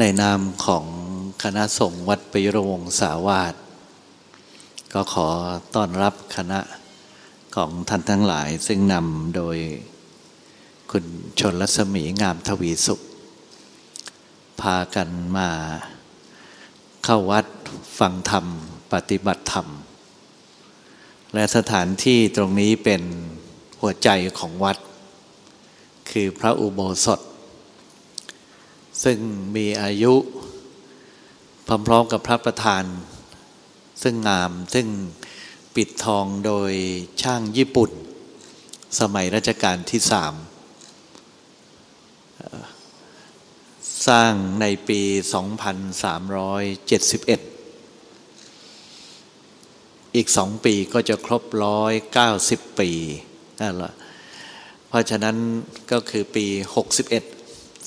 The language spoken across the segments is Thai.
ในนามของคณะสงฆ์วัดปยรวงสาวาสก็ขอต้อนรับคณะของท่านทั้งหลาย ซึ่งนำโดยคุณชนรัศมีงามทวีสุข พากันมาเข้าวัดฟังธรรม ปฏิบัติธรรม และสถานที่ตรงนี้เป็นหัวใจของวัด คือพระอุโบสถ ซึ่งมีอายุ พร้อมๆกับพระประธาน ซึ่งงามซึ่งปิดทองโดยช่างญี่ปุ่น สมัยรัชกาลที่สามสร้างในปี 2371 อีกสองปีก็จะครบร้อยเก้าสิบปีนั่นแหละเพราะฉะนั้นก็คือปี 61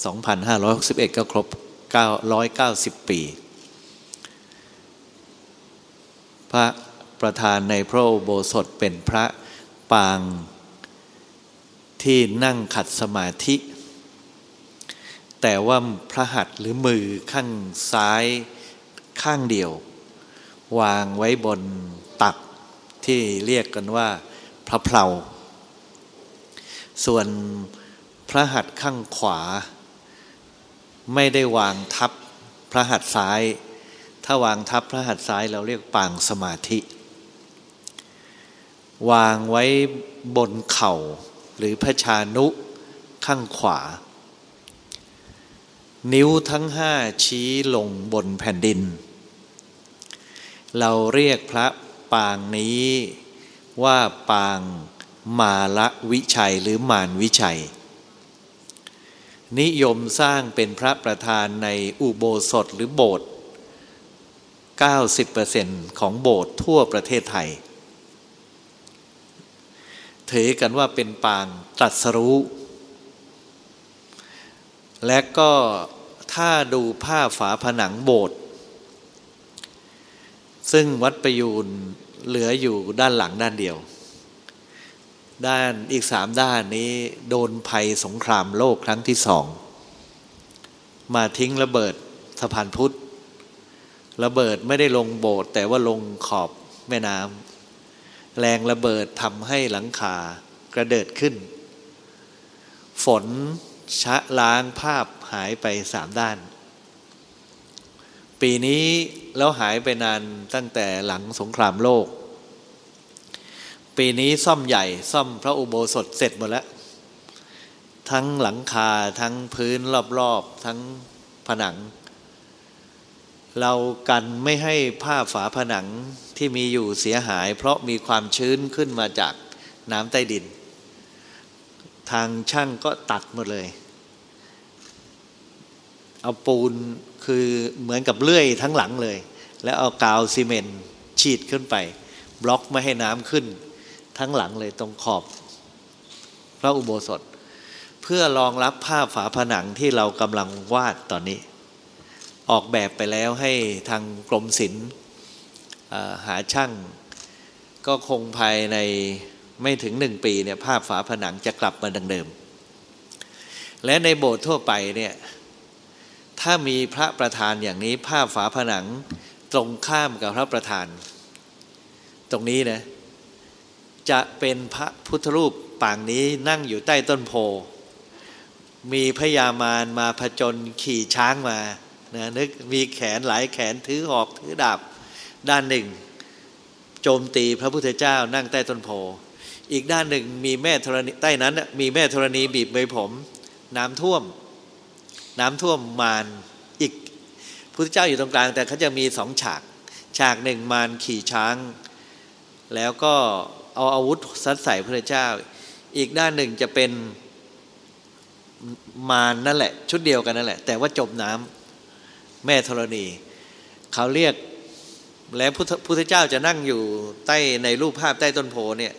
2561 ก็ครบ 990 ปี พระประธานในพระโบสถเป็นพระปางที่นั่งขัดสมาธิ แต่ว่าพระหัตถ์หรือมือข้างซ้ายข้างเดียว วางไว้บนตักที่เรียกกันว่าพระเพลาส่วนพระหัตถ์ข้างขวา ไม่ได้วางทับพระหัตถ์ซ้าย ถ้าวางทับพระหัตถ์ซ้ายเราเรียกปางสมาธิ วางไว้บนเข่าหรือพระชานุข้างขวา นิ้วทั้งห้าชี้ลงบนแผ่นดิน เราเรียกพระปางนี้ว่าปางมาละวิชัยหรือมานวิชัย นิยมสร้างเป็นพระประธานในอุโบสถหรือโบสถ์90%ของโบสถ์ทั่วประเทศไทย ถือกันว่าเป็นปางตรัสรู้ และก็ถ้าดูผ้าฝาผนังโบสถ์ซึ่งวัดประยูนเหลืออยู่ด้านหลังด้านเดียว ด้านอีกสามด้านนี้โดนภัยสงครามโลกครั้งที่สอง มาทิ้งระเบิดสะพานพุทธระเบิดไม่ได้ลงโบสถ์แต่ว่าลงขอบแม่น้ำแรงระเบิดทำให้หลังคากระเดิดขึ้น ฝนชะล้างภาพหายไปสามด้าน ปีนี้แล้วหายไปนานตั้งแต่หลังสงครามโลก ปีนี้ซ่อมใหญ่ซ่อมพระอุโบสถเสร็จหมดแล้ว ทั้งหลังคาทั้งพื้นรอบๆ ทั้งผนัง เรากันไม่ให้ผ้าฝาผนังที่มีอยู่เสียหาย เพราะมีความชื้นขึ้นมาจากน้ำใต้ดิน ทางช่างก็ตัดหมดเลย เอาปูนคือเหมือนกับเลื่อยทั้งหลังเลย แล้วเอากาวซีเมนต์ฉีดขึ้นไป บล็อกไม่ให้น้ำขึ้น ทั้งหลังเลยตรงขอบพระอุโบสถ เพื่อรองรับภาพฝาผนังที่เรากำลังวาดตอนนี้ ออกแบบไปแล้วให้ทางกรมศิลป์หาช่าง ก็คงภายในไม่ถึงหนึ่งปีเนี่ยภาพฝาผนังจะกลับมาดังเดิม และในโบสถ์ทั่วไปเนี่ยถ้ามีพระประธานอย่างนี้ภาพฝาผนังตรงข้ามกับพระประธาน ตรงนี้นะ จะเป็นพระพุทธรูปปางนี้นั่งอยู่ใต้ต้นโพ มีพญามารมาผจญขี่ช้างมานะนึกมีแขนหลายแขนถือหอกถือดาบ ด้านหนึ่ง โจมตีพระพุทธเจ้านั่งใต้ต้นโพ อีกด้านหนึ่งมีแม่ธรณีใต้นั้น มีแม่ธรณีบีบใบผม น้ำท่วม น้ำท่วมมารอีกพุทธเจ้าอยู่ตรงกลาง แต่เขาจะมีสองฉาก ฉากหนึ่งมารขี่ช้าง แล้วก็ เอาอาวุธซัดใส่พระเจ้า อีกด้านหนึ่งจะเป็นมารนนั่นแหละ ชุดเดียวกันนั่นแหละ แต่ว่าจมน้ำแม่ธรณี เขาเรียกแล้วพุทธเจ้าจะนั่งอยู่ใต้ในรูปภาพใต้ต้นโพเนี่ย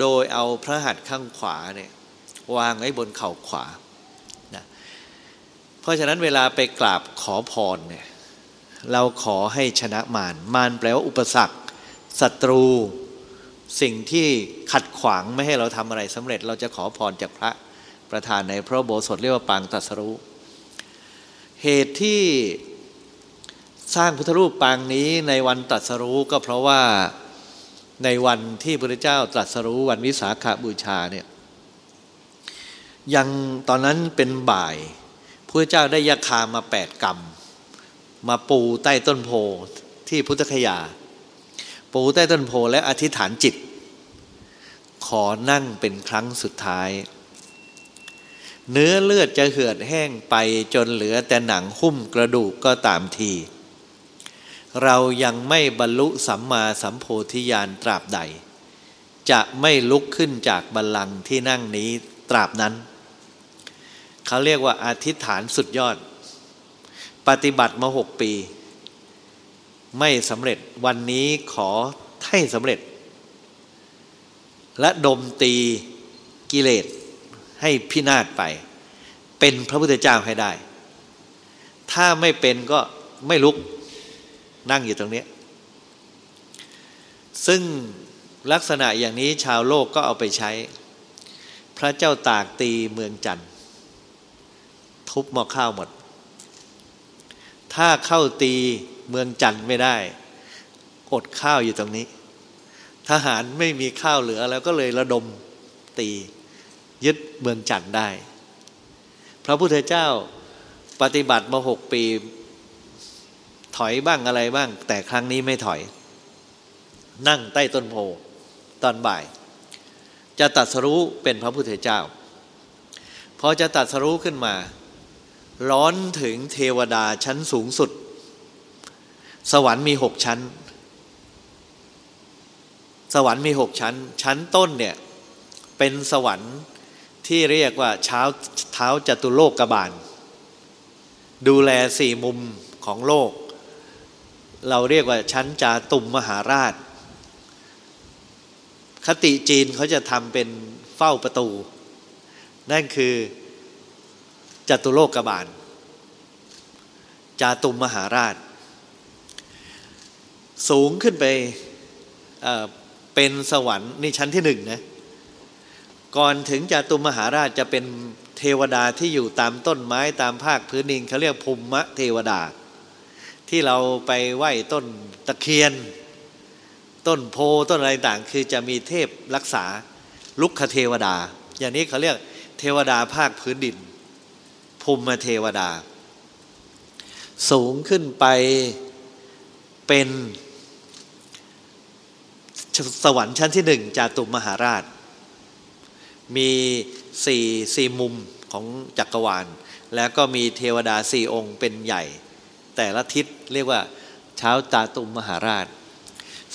โดยเอาพระหัตถ์ข้างขวาเนี่ยวางไว้บนเข่าขวานะเพราะฉะนั้นเวลาไปกราบขอพรเนี่ยเราขอให้ชนะมารมารแปลว่าอุปสรรคศัตรู สิ่งที่ขัดขวางไม่ให้เราทำอะไรสำเร็จ เราจะขอพรจากพระประธานในพระโบสถเรียกว่าปางตัสรู้เหตุที่สร้างพุทธรูปปางนี้ในวันตรัสรู้ก็เพราะว่าในวันที่พระเจ้าตรัสรู้วันวิสาขาบูชาเนี่ยยังตอนนั้นเป็นบ่ายพระเจ้าได้ยาคามาแปดกรรมมาปูใต้ต้นโพที่พุทธคยา ปูใต้ต้นโพและอธิษฐานจิต ขอนั่งเป็นครั้งสุดท้าย เนื้อเลือดจะเหือดแห้งไปจนเหลือแต่หนังหุ้มกระดูกก็ตามที เรายังไม่บรรลุสัมมาสัมโพธิญาณตราบใด จะไม่ลุกขึ้นจากบัลลังก์ที่นั่งนี้ตราบนั้น เขาเรียกว่าอธิษฐานสุดยอด ปฏิบัติมาหกปี ไม่สำเร็จวันนี้ขอให้สำเร็จ และดมตีกิเลสให้พินาศไป เป็นพระพุทธเจ้าให้ได้ ถ้าไม่เป็นก็ไม่ลุกนั่งอยู่ตรงนี้ ซึ่งลักษณะอย่างนี้ชาวโลกก็เอาไปใช้ พระเจ้าตากตีเมืองจันทร์ทุบหม้อข้าวหมด ถ้าเข้าตี เมืองจันทร์ไม่ได้ อดข้าวอยู่ตรงนี้ ทหารไม่มีข้าวเหลือแล้วก็เลยระดมตี ยึดเมืองจันทร์ได้ พระพุทธเจ้าปฏิบัติมาหกปี ถอยบ้างอะไรบ้าง แต่ครั้งนี้ไม่ถอย นั่งใต้ต้นโพตอนบ่าย จะตัดสรู้เป็นพระพุทธเจ้าพอจะตัดสรู้ขึ้นมา ร้อนถึงเทวดาชั้นสูงสุด สวรรค์มีหกชั้น สวรรค์มีหกชั้น ชั้นต้นเนี่ยเป็นสวรรค์ที่เรียกว่าเช้าเท้าจตุโลกกบาล ดูแลสี่มุมของโลก เราเรียกว่าชั้นจาตุมมหาราช คติจีนเขาจะทำเป็นเฝ้าประตู นั่นคือจตุโลกกบาล จาตุมมหาราช สูงขึ้นไปเเป็นสวรรค์นี่ชั้นที่หนึ่งนะก่อนถึงจตุมมหาราชจะเป็นเทวดาที่อยู่ตามต้นไม้ตามภาคพื้นดินเขาเรียกภูมิเทวดา ที่เราไปไหว้ต้นตะเคียน ต้นโพต้นอะไรต่างคือจะมีเทพรักษาลุกคเทวดา อย่างนี้เขาเรียกเทวดาภาคพื้นดิน ภูมิเทวดา สูงขึ้นไปเป็น สวรรค์ชั้นที่หนึ่งจาตุมหาราช มีสี่สี่มุมของจักรวาล แล้วก็มีเทวดาสี่องค์เป็นใหญ่ แต่ละทิศเรียกว่าเช้าจาตุมมหาราช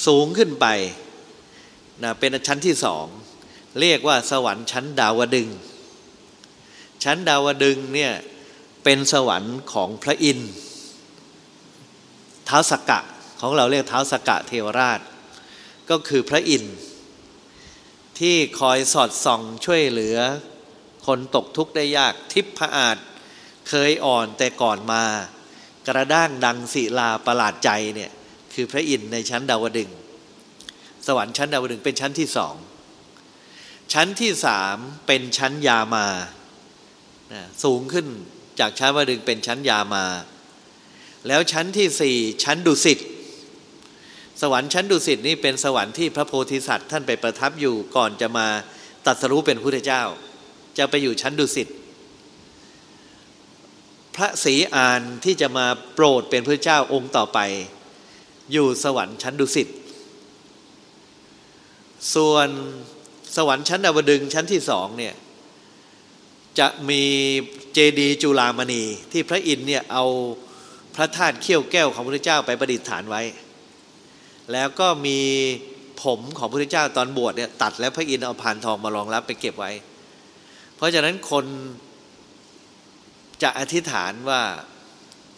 สูงขึ้นไปนะเป็นชั้นที่สองเรียกว่าสวรรค์ชั้นดาวดึง ชั้นดาวดึงเนี่ยเป็นสวรรค์ของพระอินทร์เท้าสกกะของเราเรียกเท้าสกกะเทวราช ก็คือพระอินทร์ที่คอยสอดส่องช่วยเหลือ คนตกทุกข์ได้ยากทิพพอาจเคยอ่อนแต่ก่อนมา กระด้างดังศิลาประหลาดใจเนี่ยคือพระอินทร์ในชั้นดาวดึง สวรรค์ชั้นดาวดึงเป็นชั้นที่สองชั้นที่สามเป็นชั้นยามาสูงขึ้นจากชั้นวดึงเป็นชั้นยามา แล้วชั้นที่สี่ชั้นดุสิต สวรรค์ชั้นดุสิตนี่เป็นสวรรค์ที่พระโพธิสัตว์ท่านไปประทับอยู่ก่อนจะมาตัดสรู้เป็นพระเจ้า จะไปอยู่ชั้นดุสิตพระศรีอานที่จะมาโปรดเป็นพระเจ้าองค์ต่อไป อยู่สวรรค์ชั้นดุสิตส่วนสวรรค์ชั้นดาวดึงชั้นที่สองเนี่ยจะมีเจดีจุลามณีที่พระอินทร์เนี่ยเอาพระธาตุเขี้ยวแก้วของพระเจ้าไปประดิษฐานไว้ แล้วก็มีผมของพระพุทธเจ้าตอนบวชเนี่ยตัดแล้วพระอินทร์เอาผ่านทองมารองรับไปเก็บไว้ เพราะฉะนั้นคนจะอธิษฐานว่า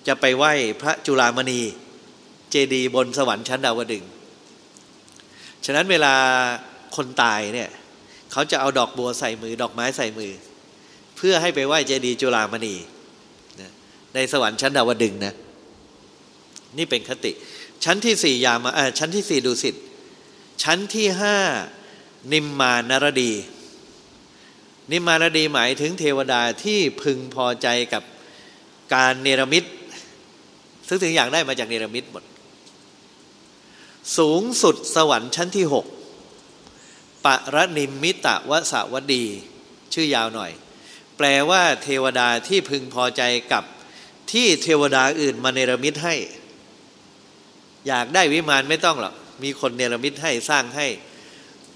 จะไปไหว้พระจุลามณีเจดีย์บนสวรรค์ชั้นดาวดึงฉะนั้นเวลาคนตายเนี่ยเขาจะเอาดอกบัวใส่มือ ดอกไม้ใส่มือ เพื่อให้ไปไหว้เจดีย์จุฬามณีในสวรรค์ชั้นดาวดึงนะนี่เป็นคติ ชั้นที่สี่ยามาชั้นที่สี่ดุสิตชั้นที่ห้านิมมานรดี นิมมานรดีหมายถึงเทวดาที่พึงพอใจกับการเนรมิตซึ่งถึงอย่างได้มาจากเนรมิตหมด สูงสุดสวรรค์ชั้นที่หกปรนิมมิตะวสวดี ชื่อยาวหน่อย แปลว่าเทวดาที่พึงพอใจกับที่เทวดาอื่นมาเนรมิตให้ อยากได้วิมานไม่ต้องหรอกมีคนเนรมิตให้สร้างให้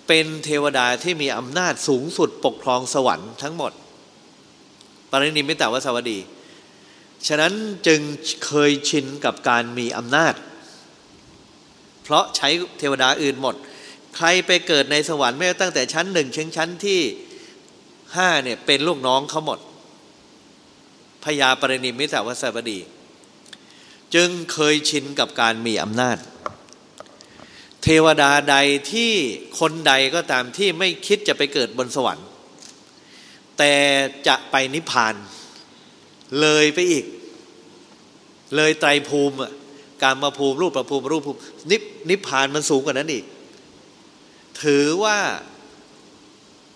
เป็นเทวดาที่มีอำนาจสูงสุดปกครองสวรรค์ทั้งหมดปรินิมิตาวสวัสดี ฉะนั้นจึงเคยชินกับการมีอำนาจ เพราะใช้เทวดาอื่นหมด ใครไปเกิดในสวรรค์ไม่ตั้งแต่ชั้นหนึ่งชั้นชั้นที่ห้าเนี่ยเป็นลูกน้องเขาหมดพญาปรินิมิตาวสวัสดี จึงเคยชินกับการมีอำนาจ เทวดาใดที่คนใดก็ตามที่ไม่คิดจะไปเกิดบนสวรรค์ แต่จะไปนิพพาน เลยไปอีก เลยไตรภูมิการมาภูมิรูปประภูมิรูปภูมินิพนิพพานมันสูงกว่านั้นอีก ถือว่า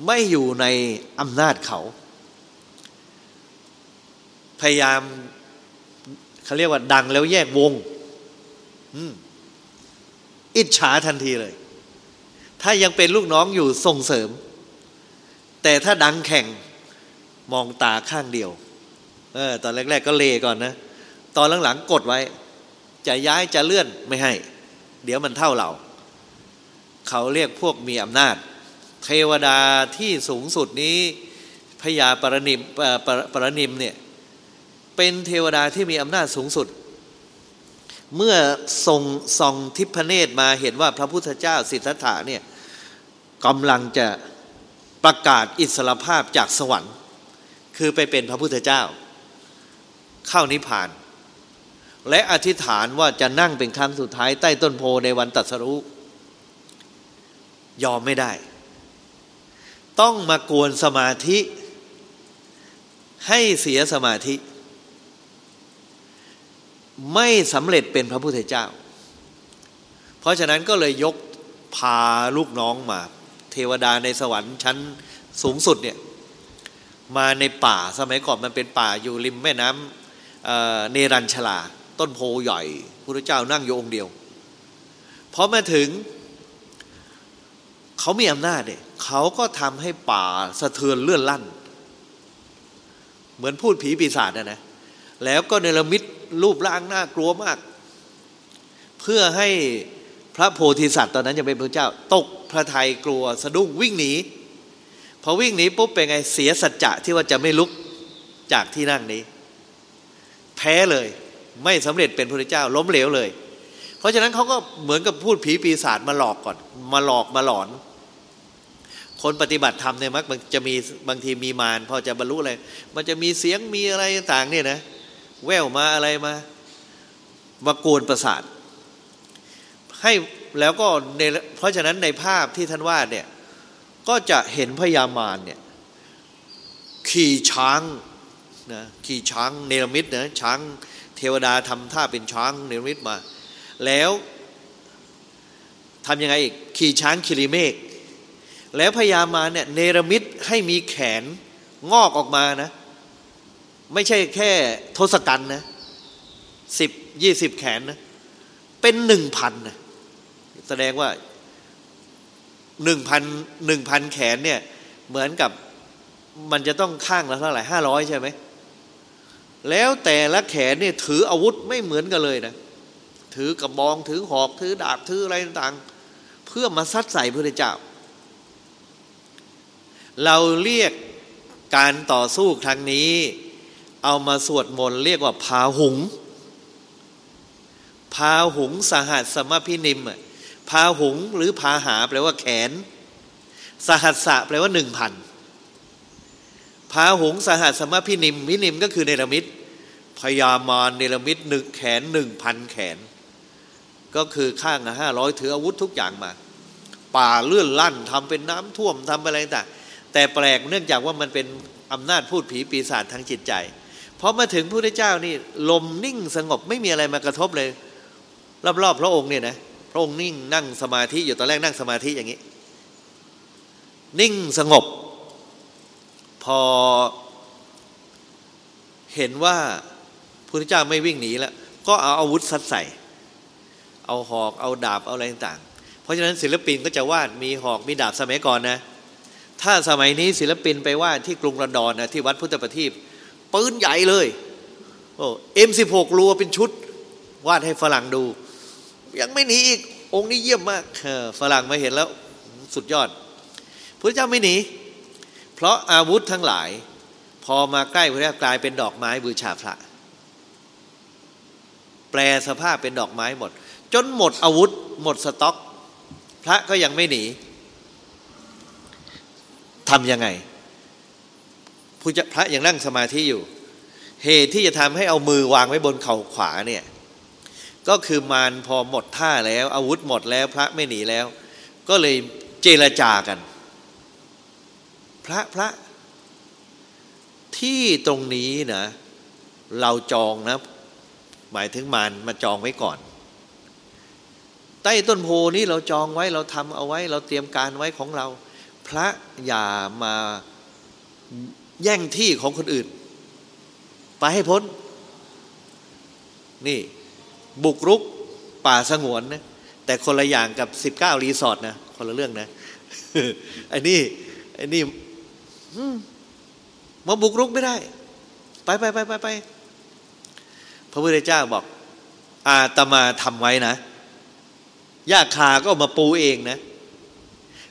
ไม่อยู่ในอำนาจเขา พยายาม เขาเรียกว่าดังแล้วแยกวงอิจฉาทันทีเลย ถ้ายังเป็นลูกน้องอยู่ส่งเสริม แต่ถ้าดังแข่งมองตาข้างเดียว เออ ตอนแรก ๆ ก็เลก่อนนะ ตอนหลังๆกดไว้ จะย้ายจะเลื่อนไม่ให้ เดี๋ยวมันเท่าเรา เขาเรียกพวกมีอำนาจ เทวดาที่สูงสุดนี้พญาปรนิมปรนิมเนี่ย เป็นเทวดาที่มีอำนาจสูงสุด เมื่อทรงส่องทิพเนตรมาเห็นว่าพระพุทธเจ้าสิทธัตถะเนี่ยกำลังจะประกาศอิสรภาพจากสวรรค์ คือไปเป็นพระพุทธเจ้า เข้านิพพาน และอธิษฐานว่าจะนั่งเป็นครั้งสุดท้ายใต้ต้นโพในวันตัดสรุยอมไม่ได้ ต้องมากวนสมาธิให้เสียสมาธิ ไม่สำเร็จเป็นพระพุทธเจ้า เพราะฉะนั้นก็เลยยกพาลูกน้องมา เทวดาในสวรรค์ชั้นสูงสุดเนี่ยมาในป่าสมัยก่อนมันเป็นป่าอยู่ริมแม่น้ำเนรัญชลา ต้นโพใหญ่พระเจ้านั่งอยู่องค์เดียวพอมาถึงเขามีอำนาจเนี่ยเขาก็ทำให้ป่าสะเทือนเลื่อนลั่น เหมือนพูดผีปีศาจนะนะ แล้วก็เนรมิตรูปร่างน่ากลัวมาก เพื่อให้พระโพธิสัตว์ตอนนั้นยังเป็นพระเจ้า ตกพระทัยกลัวสะดุ้งวิ่งหนีพอวิ่งหนีปุ๊บเป็นไงเสียสัจจะที่ว่าจะไม่ลุกจากที่นั่งนี้ แพ้เลยไม่สำเร็จเป็นพระเจ้าล้มเหลวเลย เพราะฉะนั้นเขาก็เหมือนกับพูดผีปีศาจมาหลอกก่อน มาหลอกมาหลอน คนปฏิบัติธรรมเนี่ยมักจะมีบางทีมีมารพอจะบรรลุอะไรมันจะมีเสียงมีอะไรต่างเนี่ยนะ แววมาอะไรมา มากวนประสาท ให้แล้วก็ในเพราะฉะนั้นในภาพที่ท่านวาดเนี่ยก็จะเห็นพญามารเนี่ยขี่ช้างนะขี่ช้างเนรมิตนะช้างเทวดาทำท่าเป็นช้างเนรมิตมา แล้วทำยังไงอีกขี่ช้างคิริเมกแล้วพญามารเนี่ยเนรมิตให้มีแขนงอกออกมานะ ไม่ใช่แค่ทศกัณฐ์นะสิบยี่สิบแขนนะ เป็นหนึ่งพันนะแสดงว่าหนึ่งพันหนึ่งพันแขนเนี่ย เหมือนกับมันจะต้องข้างละเท่าไหร่ห้าร้อยใช่ไหม แล้วแต่ละแขนเนี่ยถืออาวุธไม่เหมือนกันเลยนะ ถือกระบองถือหอกถือดาบถืออะไรต่างเพื่อมาซัดใส่พระเจ้า เราเรียกการต่อสู้ครั้งนี้ เอามาสวดมนต์เรียกว่าพาหุง พาหุงสหัสสมพินิมพาหุงหรือพาหาแปลว่าแขน สหัสสะแปลว่าหนึ่งพันพาหุงสหัสสมพินิมพินิมก็คือเนรมิตพยามารเนรมิตหนึ่งแขนหนึ่งพันแขน ก็คือข้างห้าร้อยถืออาวุธทุกอย่างมา ป่าเลื่อนลั่นทำเป็นน้ำท่วมทำอะไรต่างแต่แปลกเนื่องจากว่ามันเป็นอำนาจพูดผีปีศาจทางจิตใจ อมาถึงพระพุทธเจ้านี่ลมนิ่งสงบไม่มีอะไรมากระทบเลย รอบๆพระองค์เนี่ยนะพระองค์นิ่งนั่งสมาธิอยู่ตอนแรกนั่งสมาธิอย่างนี้ นิ่งสงบ พอเห็นว่าพระเจ้าไม่วิ่งหนีแล้ว ก็เอาอาวุธซัดใส่ เอาหอกเอาดาบเอาอะไรต่างๆ เพราะฉะนั้นศิลปินก็จะวาดมีหอกมีดาบสมัยก่อนนะ ถ้าสมัยนี้ศิลปินไปวาดที่กรุงลอนดอนนะที่วัดพุทธประทีป ปืนใหญ่เลยโอ้เอ็มสิบหกรัวเป็นชุด วาดให้ฝรั่งดู ยังไม่หนีอีก องค์นี้เยี่ยมมากฝรั่งมาเห็นแล้วสุดยอดพระเจ้าไม่หนี เพราะอาวุธทั้งหลาย พอมาใกล้พระเจ้ากลายเป็นดอกไม้บูชาพระ แปลสภาพเป็นดอกไม้หมด จนหมดอาวุธ หมดสต็อก พระก็ยังไม่หนีทำยังไง พระยังนั่งสมาธิอยู่ เหตุที่จะทำให้เอามือวางไว้บนเข่าขวาเนี่ยก็คือมารพอหมดท่าแล้ว อาวุธหมดแล้วพระไม่หนีแล้ว ก็เลยเจรจากัน พระพระที่ตรงนี้นะเราจองนะ หมายถึงมารมาจองไว้ก่อน ใต้ต้นโพนี้เราจองไว้เราทำเอาไว้ เราเตรียมการไว้ของเรา พระอย่ามา แย่งที่ของคนอื่น ไปให้พ้น นี่ บุกรุกป่าสงวนนะแต่คนละอย่างกับสิบเก้ารีสอร์ทนะคนละเรื่องนะไอ้นี่ไอ้นี่มาบุกรุกไม่ได้ ไปไปไปไปไปพระพุทธเจ้าบอก อาตมาทำไว้นะยาคาก็มาปูเองนะ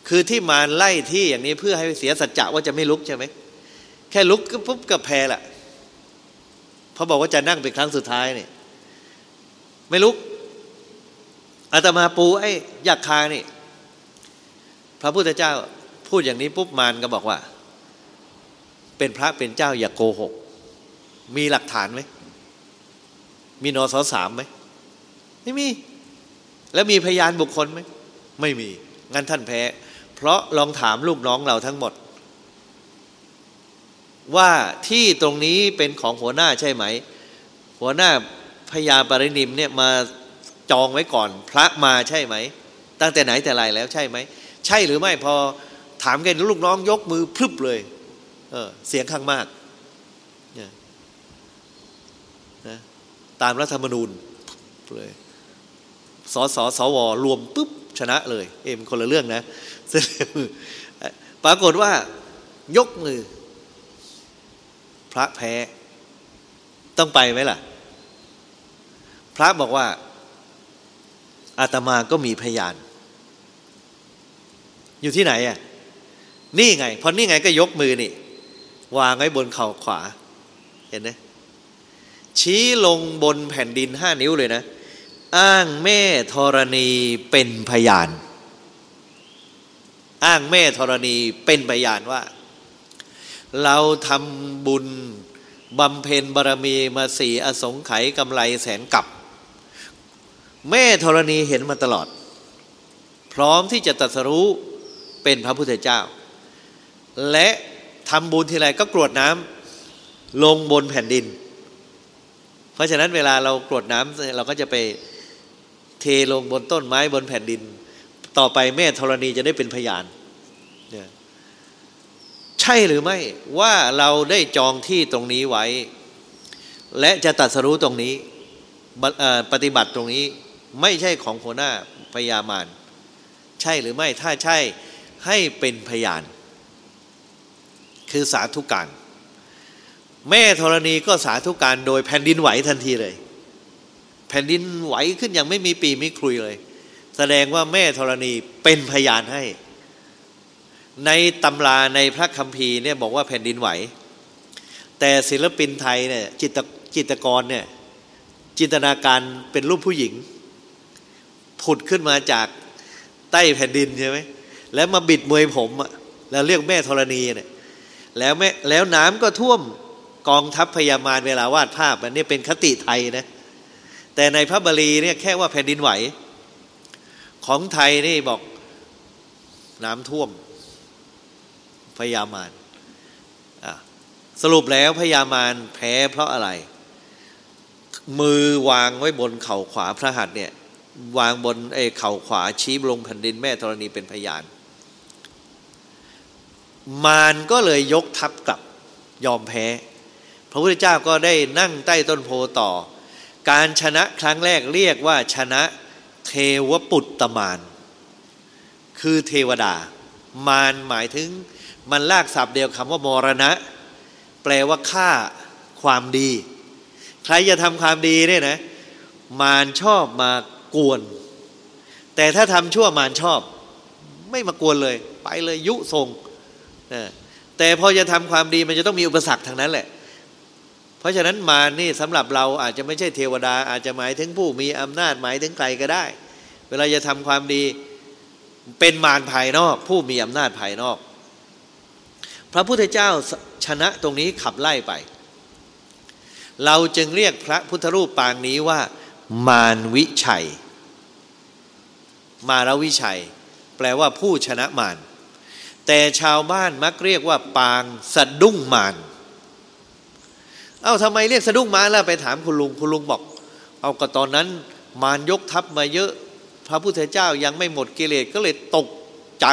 คือที่มาไล่ที่อย่างนี้เพื่อให้เสียสัจจะว่าจะไม่ลุกใช่ไหม แค่ลุกก็ปุ๊บกับแพ้ละพอบอกว่าจะนั่งเป็นครั้งสุดท้ายนี่ไม่ลุกอาตมาปูไอ้ยาคานี่ พระพุทธเจ้าพูดอย่างนี้ปุ๊บมารก็บอกว่า เป็นพระเป็นเจ้าอย่ากโกหก มีหลักฐานไหมมีนอสสามไหมไม่มี แล้วมีพยานบุคคลไหมไม่มี งั้นท่านแพ้ เพราะลองถามลูกน้องเราทั้งหมด ว่าที่ตรงนี้เป็นของหัวหน้าใช่ไหม หัวหน้าพญาปรินิมเนี่ยมาจองไว้ก่อนพระมาใช่ไหม ตั้งแต่ไหนแต่ไรแล้วใช่ไหม ใช่หรือไม่พอถามกันลูกน้องยกมือพรึบเลยเออเสียงข้างมากเนี่ยนะตามรัฐธรรมนูญเลยสสสวรวมปุ๊บชนะเลย เอ็มคนละเรื่องนะปรากฏว่ายกมือ พระแพ้ ต้องไปไหมล่ะ พระบอกว่าอาตมาก็มีพยาน อยู่ที่ไหนอะ นี่ไง พอนี่ไงก็ยกมือนี่ วางไว้บนเข่าขวา เห็นไหมชี้ลงบนแผ่นดินห้านิ้วเลยนะ อ้างแม่ธรณีเป็นพยาน อ้างแม่ธรณีเป็นพยานว่า เราทำบุญบำเพ็ญบารมีมาสี่อสงไขยกำไรแสนกับ แม่ธรณีเห็นมาตลอด พร้อมที่จะตัดสรู้เป็นพระพุทธเจ้า และทำบุญทีไรก็กรวดน้ำลงบนแผ่นดิน เพราะฉะนั้นเวลาเรากรวดน้ำเราก็จะไปเทลงบนต้นไม้บนแผ่นดิน ต่อไปแม่ธรณีจะได้เป็นพยาน ใช่หรือไม่ว่าเราได้จองที่ตรงนี้ไว้ และจะตัดสรู้ตรงนี้ปฏิบัติตรงนี้ไม่ใช่ของหัวหน้าพยามารใช่หรือไม่ถ้าใช่ให้เป็นพยาน คือสาธุการ แม่ธรณีก็สาธุการโดยแผ่นดินไหวทันทีเลย แผ่นดินไหวขึ้นอย่างไม่มีปีไม่ครุยเลย แสดงว่าแม่ธรณีเป็นพยานให้ ในตำราในพระคัมภีร์เนี่ยบอกว่าแผ่นดินไหว แต่ศิลปินไทยเนี่ยจิตจิตกรเนี่ยจินตนาการเป็นรูปผู้หญิง ผุดขึ้นมาจากใต้แผ่นดินใช่ไหมแล้วมาบิดมวยผมอะแล้วเรียกแม่ธรณีเนี่ยแล้วแม่แล้วน้ำก็ท่วมกองทัพพญามารเวลาวาดภาพอันนี้เป็นคติไทยนะแต่ในพระบาลีเนี่ยแค่ว่าแผ่นดินไหว ของไทยนี่บอกน้ำท่วม พญามารสรุปแล้วพญามารแพ้เพราะอะไร มือวางไว้บนเข่าขวาพระหัตถ์เนี่ยวางบนเอเข่าขวาชี้ลงแผ่นดินแม่ธรณีเป็นพยาน มารก็เลยยกทัพกลับยอมแพ้พพระพุทธเจ้าก็ได้นั่งใต้ต้นโพต่อ การชนะครั้งแรกเรียกว่าชนะเทวปุตตมานคือเทวดา มารหมายถึง มันลากศัพท์เดียวคำว่ามรณะ แปลว่าฆ่าความดี ใครจะทำความดีเนี่ยนะ มารชอบมากวน แต่ถ้าทำชั่วมารชอบ ไม่มากวนเลย ไปเลยยุทรงแต่พอจะทำความดีมันจะต้องมีอุปสรรคทางนั้นแหละ เพราะฉะนั้นมารนี่สำหรับเราอาจจะไม่ใช่เทวดา อาจจะหมายถึงผู้มีอำนาจหมายถึงใครก็ได้ เวลาจะทำความดีเป็นมารภายนอก ผู้มีอำนาจภายนอก พระพุทธเจ้าชนะตรงนี้ขับไล่ไป เราจึงเรียกพระพุทธรูปปางนี้ว่า มารวิชัย มารวิชัย แปลว่าผู้ชนะมารแต่ชาวบ้านมักเรียกว่า ปางสะดุ้งมารเอา้าทำไมเรียกสะดุ้งมารล่ะไปถามคุณลุงคุณลุงบอก เอาก็ตอนนั้น มารยกทัพมาเยอะ พระพุทธเจ้ายังไม่หมดกิเลสก็เลยตกใจ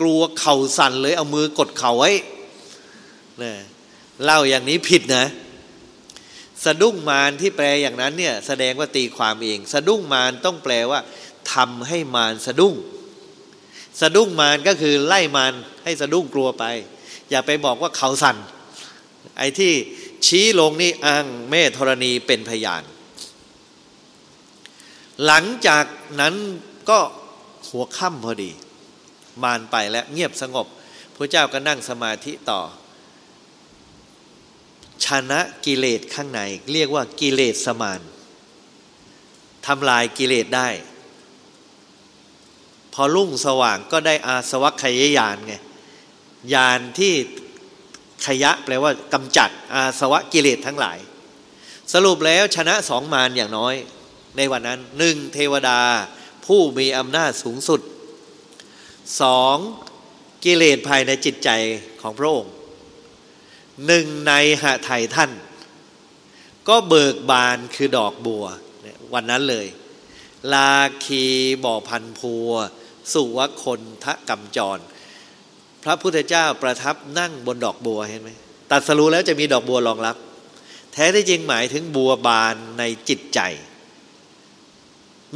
กลัวเข่าสั่นเลยเอามือกดเข่าไว้นะเล่าอย่างนี้ผิดนะ สะดุ้งมารที่แปลอย่างนั้นเนี่ยแสดงว่าตีความเอง สะดุ้งมารต้องแปลว่าทำให้มารสะดุ้ง สะดุ้งมารก็คือไล่มารให้สะดุ้งกลัวไป อย่าไปบอกว่าเขาสั่น ไอ้ที่ชี้ลงนี่อ้างแม่ธรณีเป็นพยาน หลังจากนั้นก็หัวค่ำพอดี มารไปแล้วเงียบสงบพระเจ้าก็นั่งสมาธิต่อ ชนะกิเลสข้างใน เรียกว่ากิเลสสมานทำลายกิเลสได้ พอรุ่งสว่างก็ได้อาสวัคยยานไงยานที่ขยะแปลว่ากำจัดอาสวะกิเลสทั้งหลาย สรุปแล้วชนะสองมารอย่างน้อย ในวันนั้นหนึ่งเทวดาผู้มีอำนาจสูงสุด สองกิเลสภายในจิตใจของพระองค์หนึ่งในหะไทยท่าน ก็เบิกบานคือดอกบัววันนั้นเลย ลาคีบ่อพันพัว สุวคนทะกำจร พระพุทธเจ้าประทับนั่งบนดอกบัวเห็นไหมตัดสรู้แล้วจะมีดอกบัวรองรับ แท้ที่จริงหมายถึงบัวบานในจิตใจ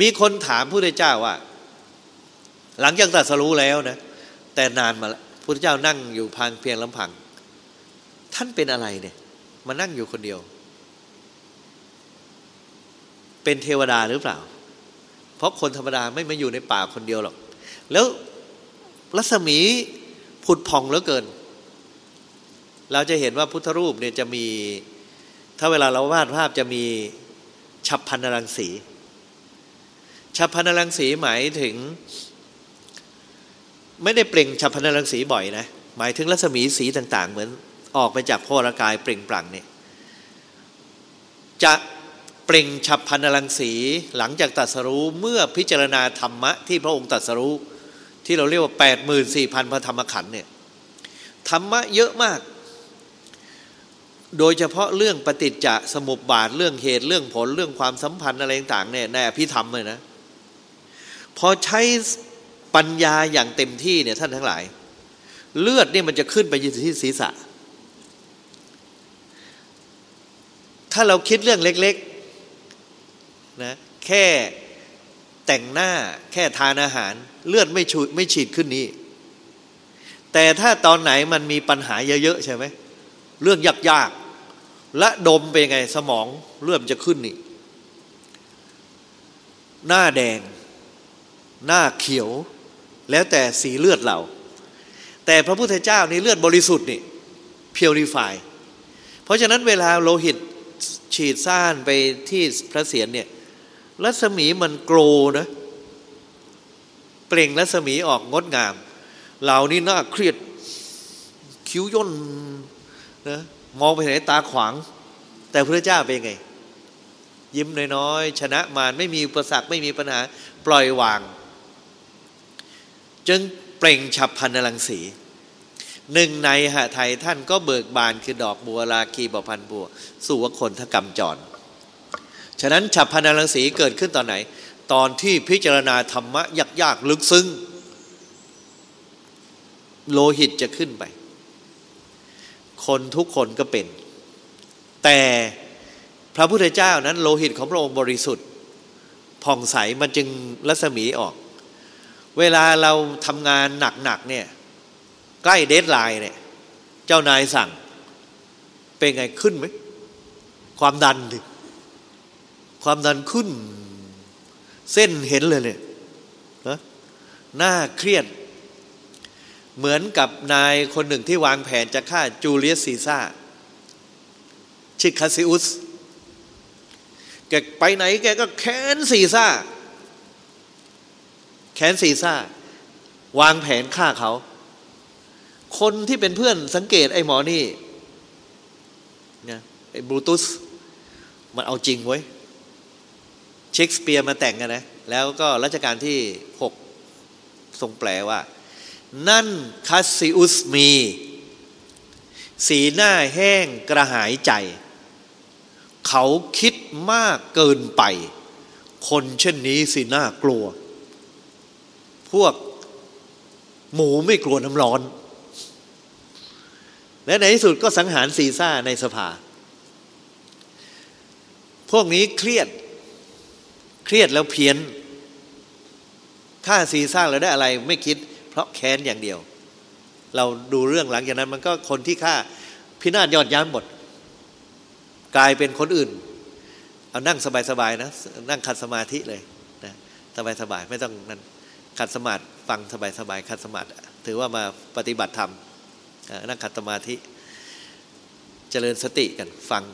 มีคนถามพระพุทธเจ้าว่า หลังจากตัดสรู้แล้วนะแต่นานมาแล้วพุทธเจ้านั่งอยู่พังเพียงลำพัง ท่านเป็นอะไรเนี่ย มานั่งอยู่คนเดียว เป็นเทวดาหรือเปล่า เพราะคนธรรมดาไม่มาอยู่ในป่าคนเดียวหรอก แล้วรัศมีผุดผ่องเหลือเกิน เราจะเห็นว่าพุทธรูปเนี่ยจะมี ถ้าเวลาเราวาดภาพจะมีฉับพันรังสีฉับพันรังสีหมายถึง ไม่ได้เปล่งฉับพันรังสีบ่อยนะหมายถึงรัศมีสีต่าง ๆ เหมือนออกไปจากพ่อรกายเปล่งปลั่งเนี่ยจะเปล่งฉับพันรังสีหลังจากตัดสรู้เมื่อพิจารณาธรรมะที่พระองค์ตัดสรู้ที่เราเรียกว่าแปดหมื่นสี่พันพระธรรมขันธ์เนี่ยธรรมะเยอะมาก โดยเฉพาะเรื่องปฏิจจสมุปบาทเรื่องเหตุเรื่องผลเรื่องความสัมพันธ์อะไรต่างๆเนี่ยในอภิธรรมเลยนะพอใช้ ปัญญาอย่างเต็มที่เนี่ยท่านทั้งหลาย เลือดเนี่ยมันจะขึ้นไปยืนที่ศีรษะ ถ้าเราคิดเรื่องเล็กๆนะแค่แต่งหน้าแค่ทานอาหาร เลือดไม่ฉุดไม่ฉีดขึ้นนี้ แต่ถ้าตอนไหนมันมีปัญหาเยอะๆใช่ไหมเรื่องยากๆและดมเป็นไงสมองเลือดจะขึ้นนี่ หน้าแดง หน้าเขียว แล้วแต่สีเลือดเรา แต่พระพุทธเจ้านี่เลือดบริสุทธิ์นี่purify เพราะฉะนั้นเวลาโลหิตฉีดซ่านไปที่พระเศียรเนี่ยรัศมีมัน glow นะเปล่งรัศมีออกงดงาม เหล่านี้น่าเครียดคิ้วย่นนะมองไปไหนตาขวาง แต่พระเจ้าเป็นไง ยิ้มน้อยๆ ชนะมารไม่มีอุปสรรคไม่มีปัญหา ปล่อยวาง จึงเปล่งฉับพันนลังสีหนึ่งในหะไทยท่านก็เบิกบานคือดอกบัวลาคีบพันบัวสู่วคนทกรรมจร ฉะนั้นฉับพันนลังสีเกิดขึ้นตอนไหน ตอนที่พิจารณาธรรมะยากๆลึกซึ้งโลหิตจะขึ้นไป คนทุกคนก็เป็น แต่พระพุทธเจ้านั้นโลหิตของพระองค์บริสุทธิ์ผ่องใสมันจึงรัศมีออก เวลาเราทำงานหนักๆเนี่ย ใกล้ deadline เนี่ย เจ้านายสั่ง เป็นไงขึ้นไหม ความดันดิความดันขึ้น เส้นเห็นเลยเนี่ยนะหน้าเครียด เหมือนกับนายคนหนึ่งที่วางแผนจะฆ่าจูเลียสซีซ่าชื่อคาซิอุสแกไปไหนแกก็แค้นซีซ่า แค้นซีซ่าวางแผนฆ่าเขา คนที่เป็นเพื่อนสังเกตไอ้หมอนี่เนี่ยไอ้บรูตุส มันเอาจริงไว้เชคสเปียร์มาแต่งกันนะ แล้วก็รัชกาลที่หกทรงแปลว่า นั่นคาซิอุสมี สีหน้าแห้งกระหายใจ เขาคิดมากเกินไป คนเช่นนี้สิน่ากลัว พวกหมูไม่กลัวน้ำร้อน และในที่สุดก็สังหารซีซ่าในสภา พวกนี้เครียด เครียดแล้วเพี้ยนฆ่าซีซ่าแล้วได้อะไรไม่คิด เพราะแค้นอย่างเดียว เราดูเรื่องหลังจากนั้นมันก็คนที่ฆ่าพินาศยอดย้ำหมด กลายเป็นคนอื่น เอานั่งสบายๆนะ นั่งขัดสมาธิเลยนะสบายๆไม่ต้องนั่น ขัดสมาธิฟังสบายๆขัดสมาธิถือว่ามาปฏิบัติธรรมนั่งขัดสมาธิเจริญสติกันฟัง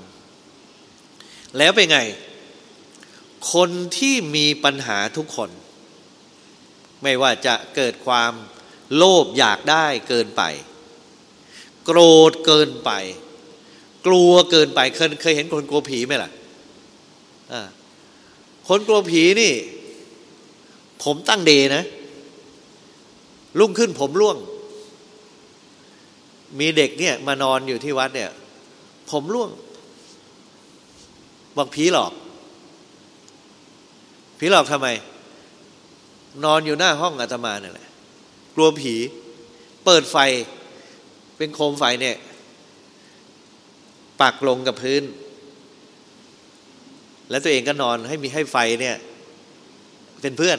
แล้วเป็นไง คนที่มีปัญหาทุกคน ไม่ว่าจะเกิดความโลภอยากได้เกินไป โกรธเกินไป กลัวเกินไปเคยเคยเห็นคนกลัวผีไหมล่ะคนกลัวผีนี่ ผมตั้งเดนะ ลุ่งขึ้นผมร่วง มีเด็กเนี่ย มานอนอยู่ที่วัดเนี่ย ผมร่วง บอกผีหลอก ผีหลอกทำไม นอนอยู่หน้าห้องอาตมาเนี่ยแหละ กลัวผี เปิดไฟ เป็นโคมไฟเนี่ย ปักลงกับพื้น แล้วตัวเองก็นอนให้มีให้ไฟเนี่ย เป็นเพื่อน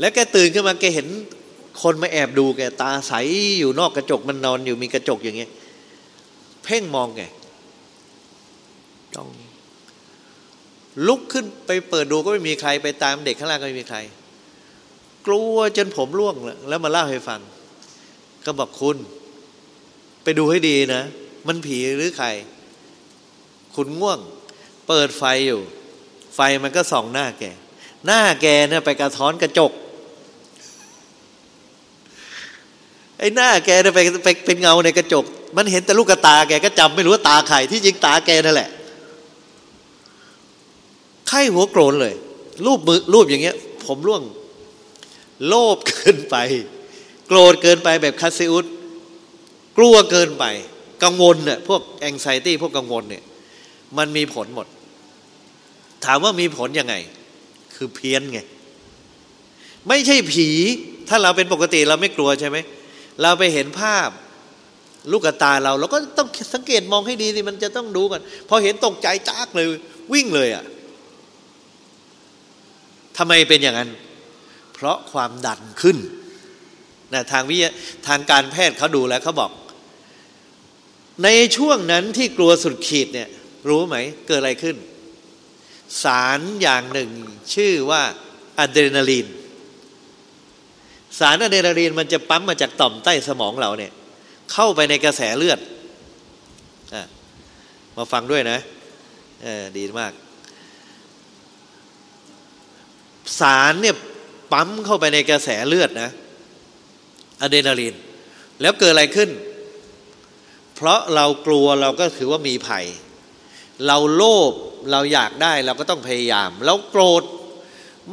แล้วแกตื่นขึ้นมาแกเห็น คนมาแอบดูแกตาใสอยู่นอกกระจกมันนอนอยู่มีกระจกอย่างเงี้ยเพ่งมองแกจ้องลุกขึ้นไปเปิดดูก็ไม่มีใครไปตามเด็กข้างล่างก็ไม่มีใคร กลัวจนผมร่วงแล้วมาเล่าให้ฟัง ก็บอกคุณ ไปดูให้ดีนะ มันผีหรือใคร คุณง่วง เปิดไฟอยู่ ไฟมันก็ส่องหน้าแก หน้าแกเนี่ยไปกระท้อนกระจก ไอ้หน้าแกไปไปเป็นเงาในกระจก มันเห็นแต่ลูกตาแกก็จำไม่รู้ว่าตาใครที่จริงตาแกนั่นแหละไข้หัวโกรนเลย รูปมือรูปอย่างเงี้ย ผมร่วง โลภเกินไป โกรธเกินไปแบบคาซิอุสกลัวเกินไป กังวลเนี่ยพวกแองไซตี้พวกกังวลเนี่ย มันมีผลหมด ถามว่ามีผลยังไง คือเพี้ยนไง ไม่ใช่ผี ถ้าเราเป็นปกติเราไม่กลัวใช่ไหม เราไปเห็นภาพ ลูกตาเรา เราก็ต้องสังเกตมองให้ดีสิมันจะต้องดูกันพอเห็นตกใจจากเลย วิ่งเลยอะ่ะทำไมเป็นอย่างนั้น เพราะความดันขึ้นนะทางวิทยาทางการแพทย์เขาดูแล้วเขาบอก ในช่วงนั้นที่กลัวสุดขีดเนี่ยรู้ไหม เกิดอะไรขึ้น สารอย่างหนึ่ง ชื่อว่าอะดรีนาลีน สารอะดรีนาลีนมันจะปั๊มมาจากต่อมใต้สมองเราเนี่ย เข้าไปในกระแสเลือดอมาฟังด้วยนะดีมาก สารเนี่ยปั๊มเข้าไปในกระแสเลือดนะอะดรีนาลีน แล้วเกิดอะไรขึ้น เพราะเรากลัวเราก็ถือว่ามีภัย เราโลภเราอยากได้เราก็ต้องพยายาม เราโกรธ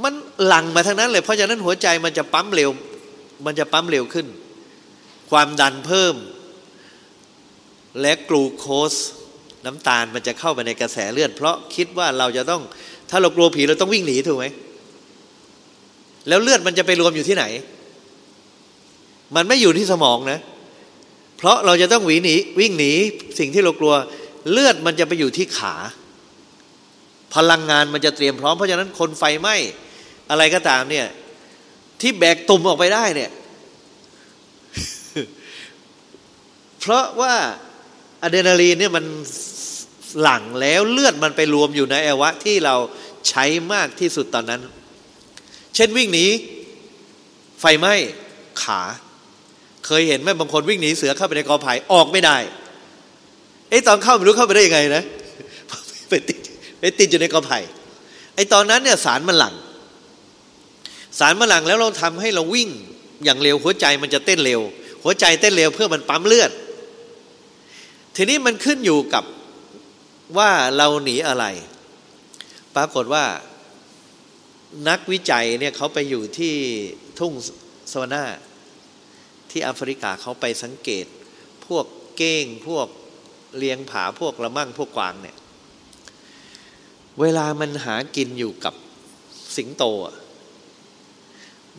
มันหลั่งมาทั้งนั้นเลยเพราะฉะนั้นหัวใจมันจะปั๊มเร็ว มันจะปั๊มเร็วขึ้น ความดันเพิ่ม และกลูโคสน้ำตาลมันจะเข้าไปในกระแสเลือด เพราะคิดว่าเราจะต้อง ถ้าเรากลัวผีเราต้องวิ่งหนีถูกไหม แล้วเลือดมันจะไปรวมอยู่ที่ไหน มันไม่อยู่ที่สมองนะ เพราะเราจะต้องหวีหนีวิ่งหนีสิ่งที่เรากลัว เลือดมันจะไปอยู่ที่ขา พลังงานมันจะเตรียมพร้อมเพราะฉะนั้นคนไฟไหม้อะไรก็ตามเนี่ย ที่แบกตุ่มออกไปได้เนี่ย เพราะว่าอะดรีนาลีนเนี่ยมันหลั่งแล้วเลือดมันไปรวมอยู่ในอวัยวะ ที่เราใช้มากที่สุดตอนนั้น เช่นวิ่งหนี ไฟไหม้ขา เคยเห็นไหมบางคนวิ่งหนีเสือเข้าไปในกอไผ่ออกไม่ได้ไอ้ตอนเข้าไม่รู้เข้าไปได้ยังไงนะไปติดไปติดอยู่ในกอไผ่ไอ้ตอนนั้นเนี่ยสารมันหลั่ง สารมันหลั่งแล้วเราทำให้เราวิ่งอย่างเร็วหัวใจมันจะเต้นเร็ว หัวใจเต้นเร็วเพื่อมันปั๊มเลือด ทีนี้มันขึ้นอยู่กับว่าเราหนีอะไร ปรากฏว่านักวิจัยเนี่ยเขาไปอยู่ที่ทุ่งสวานาที่แอฟริกาเขาไปสังเกต พวกเก้งพวกเลียงผาพวกละมั่งพวกกวางเนี่ย เวลามันหากินอยู่กับสิงโตอะ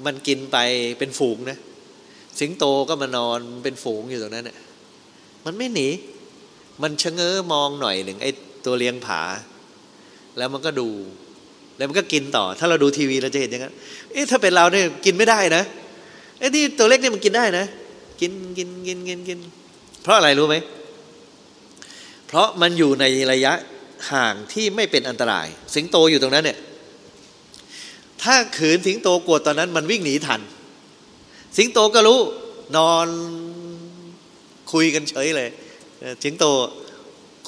มันกินไปเป็นฝูงนะ สิงโตก็มานอนเป็นฝูงอยู่ตรงนั้นเนี่ยมันไม่หนี มันชะเง้อมองหน่อยหนึ่งไอ้ตัวเลี้ยงผา แล้วมันก็ดู แล้วมันก็กินต่อ ถ้าเราดูทีวีเราจะเห็นอย่างนั้นเอ๊ะถ้าเป็นเราเนี่ยกินไม่ได้นะไอ้นี่ตัวเล็กเนี่ยมันกินได้นะ กินกินกินกินกิน เพราะอะไรรู้ไหม เพราะมันอยู่ในระยะห่างที่ไม่เป็นอันตราย สิงโตอยู่ตรงนั้นเนี่ย ถ้าขืนสิงโตกลัวตอนนั้นมันวิ่งหนีทัน สิงโตก็รู้ นอนคุยกันเฉยเลยสิงโต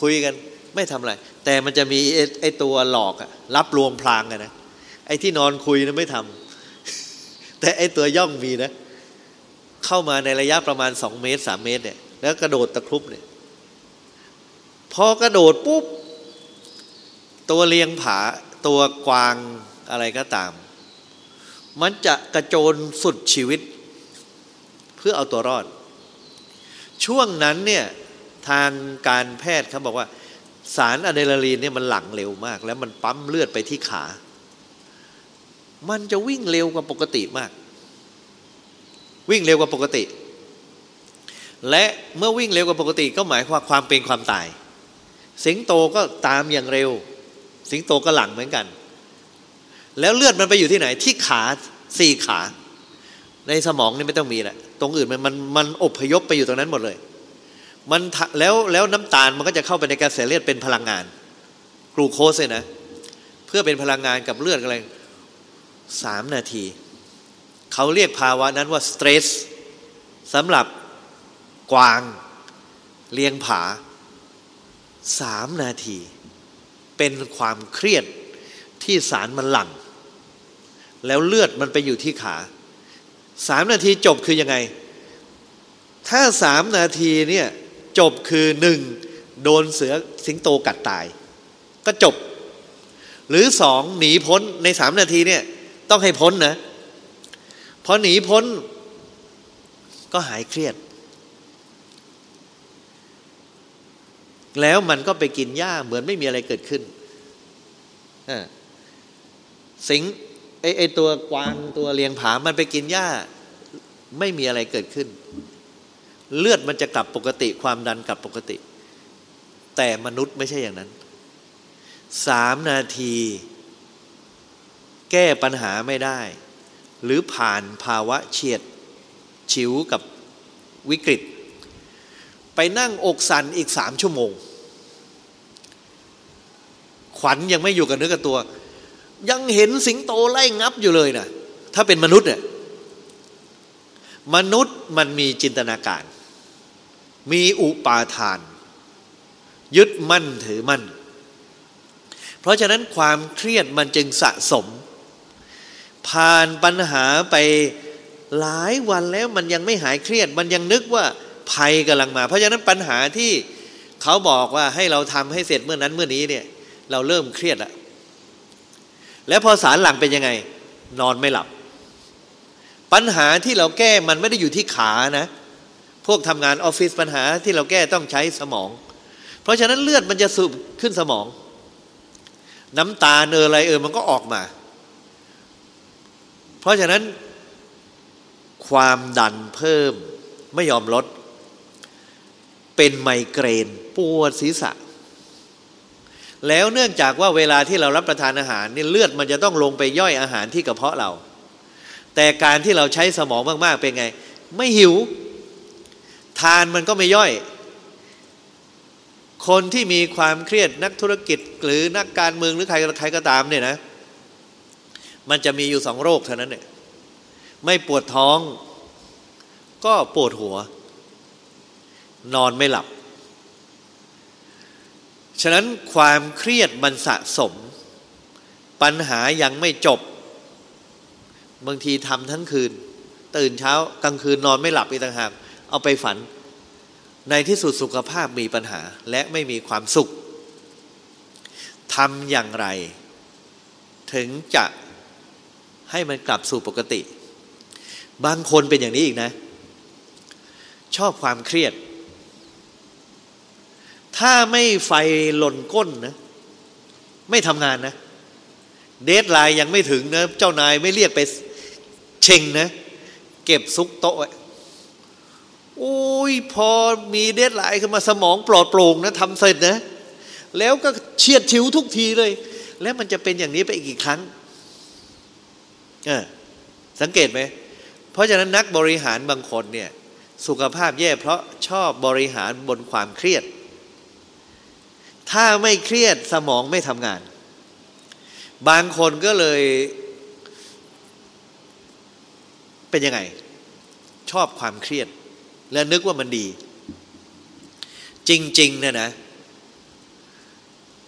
คุยกันไม่ทำอะไร แต่มันจะมีไอ้ตัวหลอกอะรับลวงพลางกันนะไอ้ที่นอนคุยนะไม่ทำแต่ไอ้ตัวย่องมีนะ เข้ามาในระยะประมาณสองเมตรสามเมตรเนี่ยแล้วกระโดดตะครุบเนี่ยพอกระโดดปุ๊บตัวเลียงผาตัวกวาง อะไรก็ตาม มันจะกระโจนสุดชีวิต เพื่อเอาตัวรอด ช่วงนั้นเนี่ยทางการแพทย์เขาบอกว่า สารอะดรีนาลีนเนี่ยมันหลั่งเร็วมาก แล้วมันปั๊มเลือดไปที่ขา มันจะวิ่งเร็วกว่าปกติมาก วิ่งเร็วกว่าปกติ และเมื่อวิ่งเร็วกว่าปกติ ก็หมายความความเป็นความตาย สิงโตก็ตามอย่างเร็ว สิงโตก็หลังเหมือนกัน แล้วเลือดมันไปอยู่ที่ไหน ที่ขาสี่ขา ในสมองนี่ไม่ต้องมีแหละตรงอื่นมันมันมันอบพยพไปอยู่ตรงนั้นหมดเลย มันแล้วแล้วน้ำตาลมันก็จะเข้าไปในกระแสเลือดเป็นพลังงาน กลูโคสเลยนะ เพื่อเป็นพลังงานกับเลือดอะไรสามนาที เขาเรียกภาวะนั้นว่าสเตรสสำหรับกวางเลียงผาสามนาที เป็นความเครียดที่สารมันหลั่ง แล้วเลือดมันไปอยู่ที่ขาสามนาทีจบคือยังไง ถ้าสามนาทีเนี่ยจบคือหนึ่งโดนเสือสิงโตกัดตาย ก็จบ หรือสองหนีพ้นในสามนาทีเนี่ยต้องให้พ้นนะพอหนีพ้นก็หายเครียด แล้วมันก็ไปกินหญ้าเหมือนไม่มีอะไรเกิดขึ้นสิง ไอไอตัวกวางตัวเลียงผา มันไปกินหญ้า ไม่มีอะไรเกิดขึ้น เลือดมันจะกลับปกติ ความดันกลับปกติ แต่มนุษย์ไม่ใช่อย่างนั้นสามนาที แก้ปัญหาไม่ได้ หรือผ่านภาวะเฉียด ฉิวกับวิกฤต ไปนั่งอกสันอีกสามชั่วโมง ขวัญยังไม่อยู่กับเนื้อกับตัว ยังเห็นสิงโตไล่งับอยู่เลยนะถ้าเป็นมนุษย์เนี่ยมนุษย์มันมีจินตนาการ มีอุปาทาน ยึดมั่นถือมั่น เพราะฉะนั้นความเครียดมันจึงสะสม ผ่านปัญหาไปหลายวันแล้วมันยังไม่หายเครียด มันยังนึกว่าภัยกำลังมา เพราะฉะนั้นปัญหาที่เขาบอกว่าให้เราทำให้เสร็จเมื่อนั้นเมื่อนี้เนี่ย เราเริ่มเครียดแล้ว แล้วพอสารหลังเป็นยังไง นอนไม่หลับ ปัญหาที่เราแก้มันไม่ได้อยู่ที่ขานะ พวกทำงานออฟฟิศปัญหาที่เราแก้ต้องใช้สมอง เพราะฉะนั้นเลือดมันจะสูบขึ้นสมอง น้ำตาเนออะไรเออมันก็ออกมา เพราะฉะนั้น ความดันเพิ่มไม่ยอมลด เป็นไมเกรนปวดศีรษะ แล้วเนื่องจากว่าเวลาที่เรารับประทานอาหารนี่เลือดมันจะต้องลงไปย่อยอาหารที่กระเพาะเรา แต่การที่เราใช้สมองมาก ๆ เป็นไง ไม่หิว ทานมันก็ไม่ย่อย คนที่มีความเครียดนักธุรกิจ หรือนักการเมืองหรือใครใครก็ตามเนี่ยนะ มันจะมีอยู่สองโรคเท่านั้นเนี่ยไม่ปวดท้อง ก็ปวดหัว นอนไม่หลับ ฉะนั้นความเครียดมันสะสม ปัญหายังไม่จบ บางทีทำทั้งคืน ตื่นเช้ากลางคืนนอนไม่หลับอีกต่างหากเอาไปฝัน ในที่สุดสุขภาพมีปัญหาและไม่มีความสุขทำอย่างไร ถึงจะให้มันกลับสู่ปกติ บางคนเป็นอย่างนี้อีกนะ ชอบความเครียด ถ้าไม่ไฟหล่นก้นนะ ไม่ทำงานนะ deadline ยังไม่ถึงนะ เจ้านายไม่เรียกไปเชงนะ เก็บซุกโต๊ะไว้โอ้ยพอมี deadline ขึ้นมาสมองปลอดโปร่งนะทำเสร็จนะ แล้วก็เฉียดฉิวทุกทีเลย แล้วมันจะเป็นอย่างนี้ไปอีกกี่ครั้งสังเกตไหม เพราะฉะนั้นนักบริหารบางคนเนี่ย สุขภาพแย่เพราะชอบบริหารบนความเครียด ถ้าไม่เครียดสมองไม่ทำงาน บางคนก็เลย เป็นยังไง ชอบความเครียด และนึกว่ามันดี จริงๆเนี่ยนะ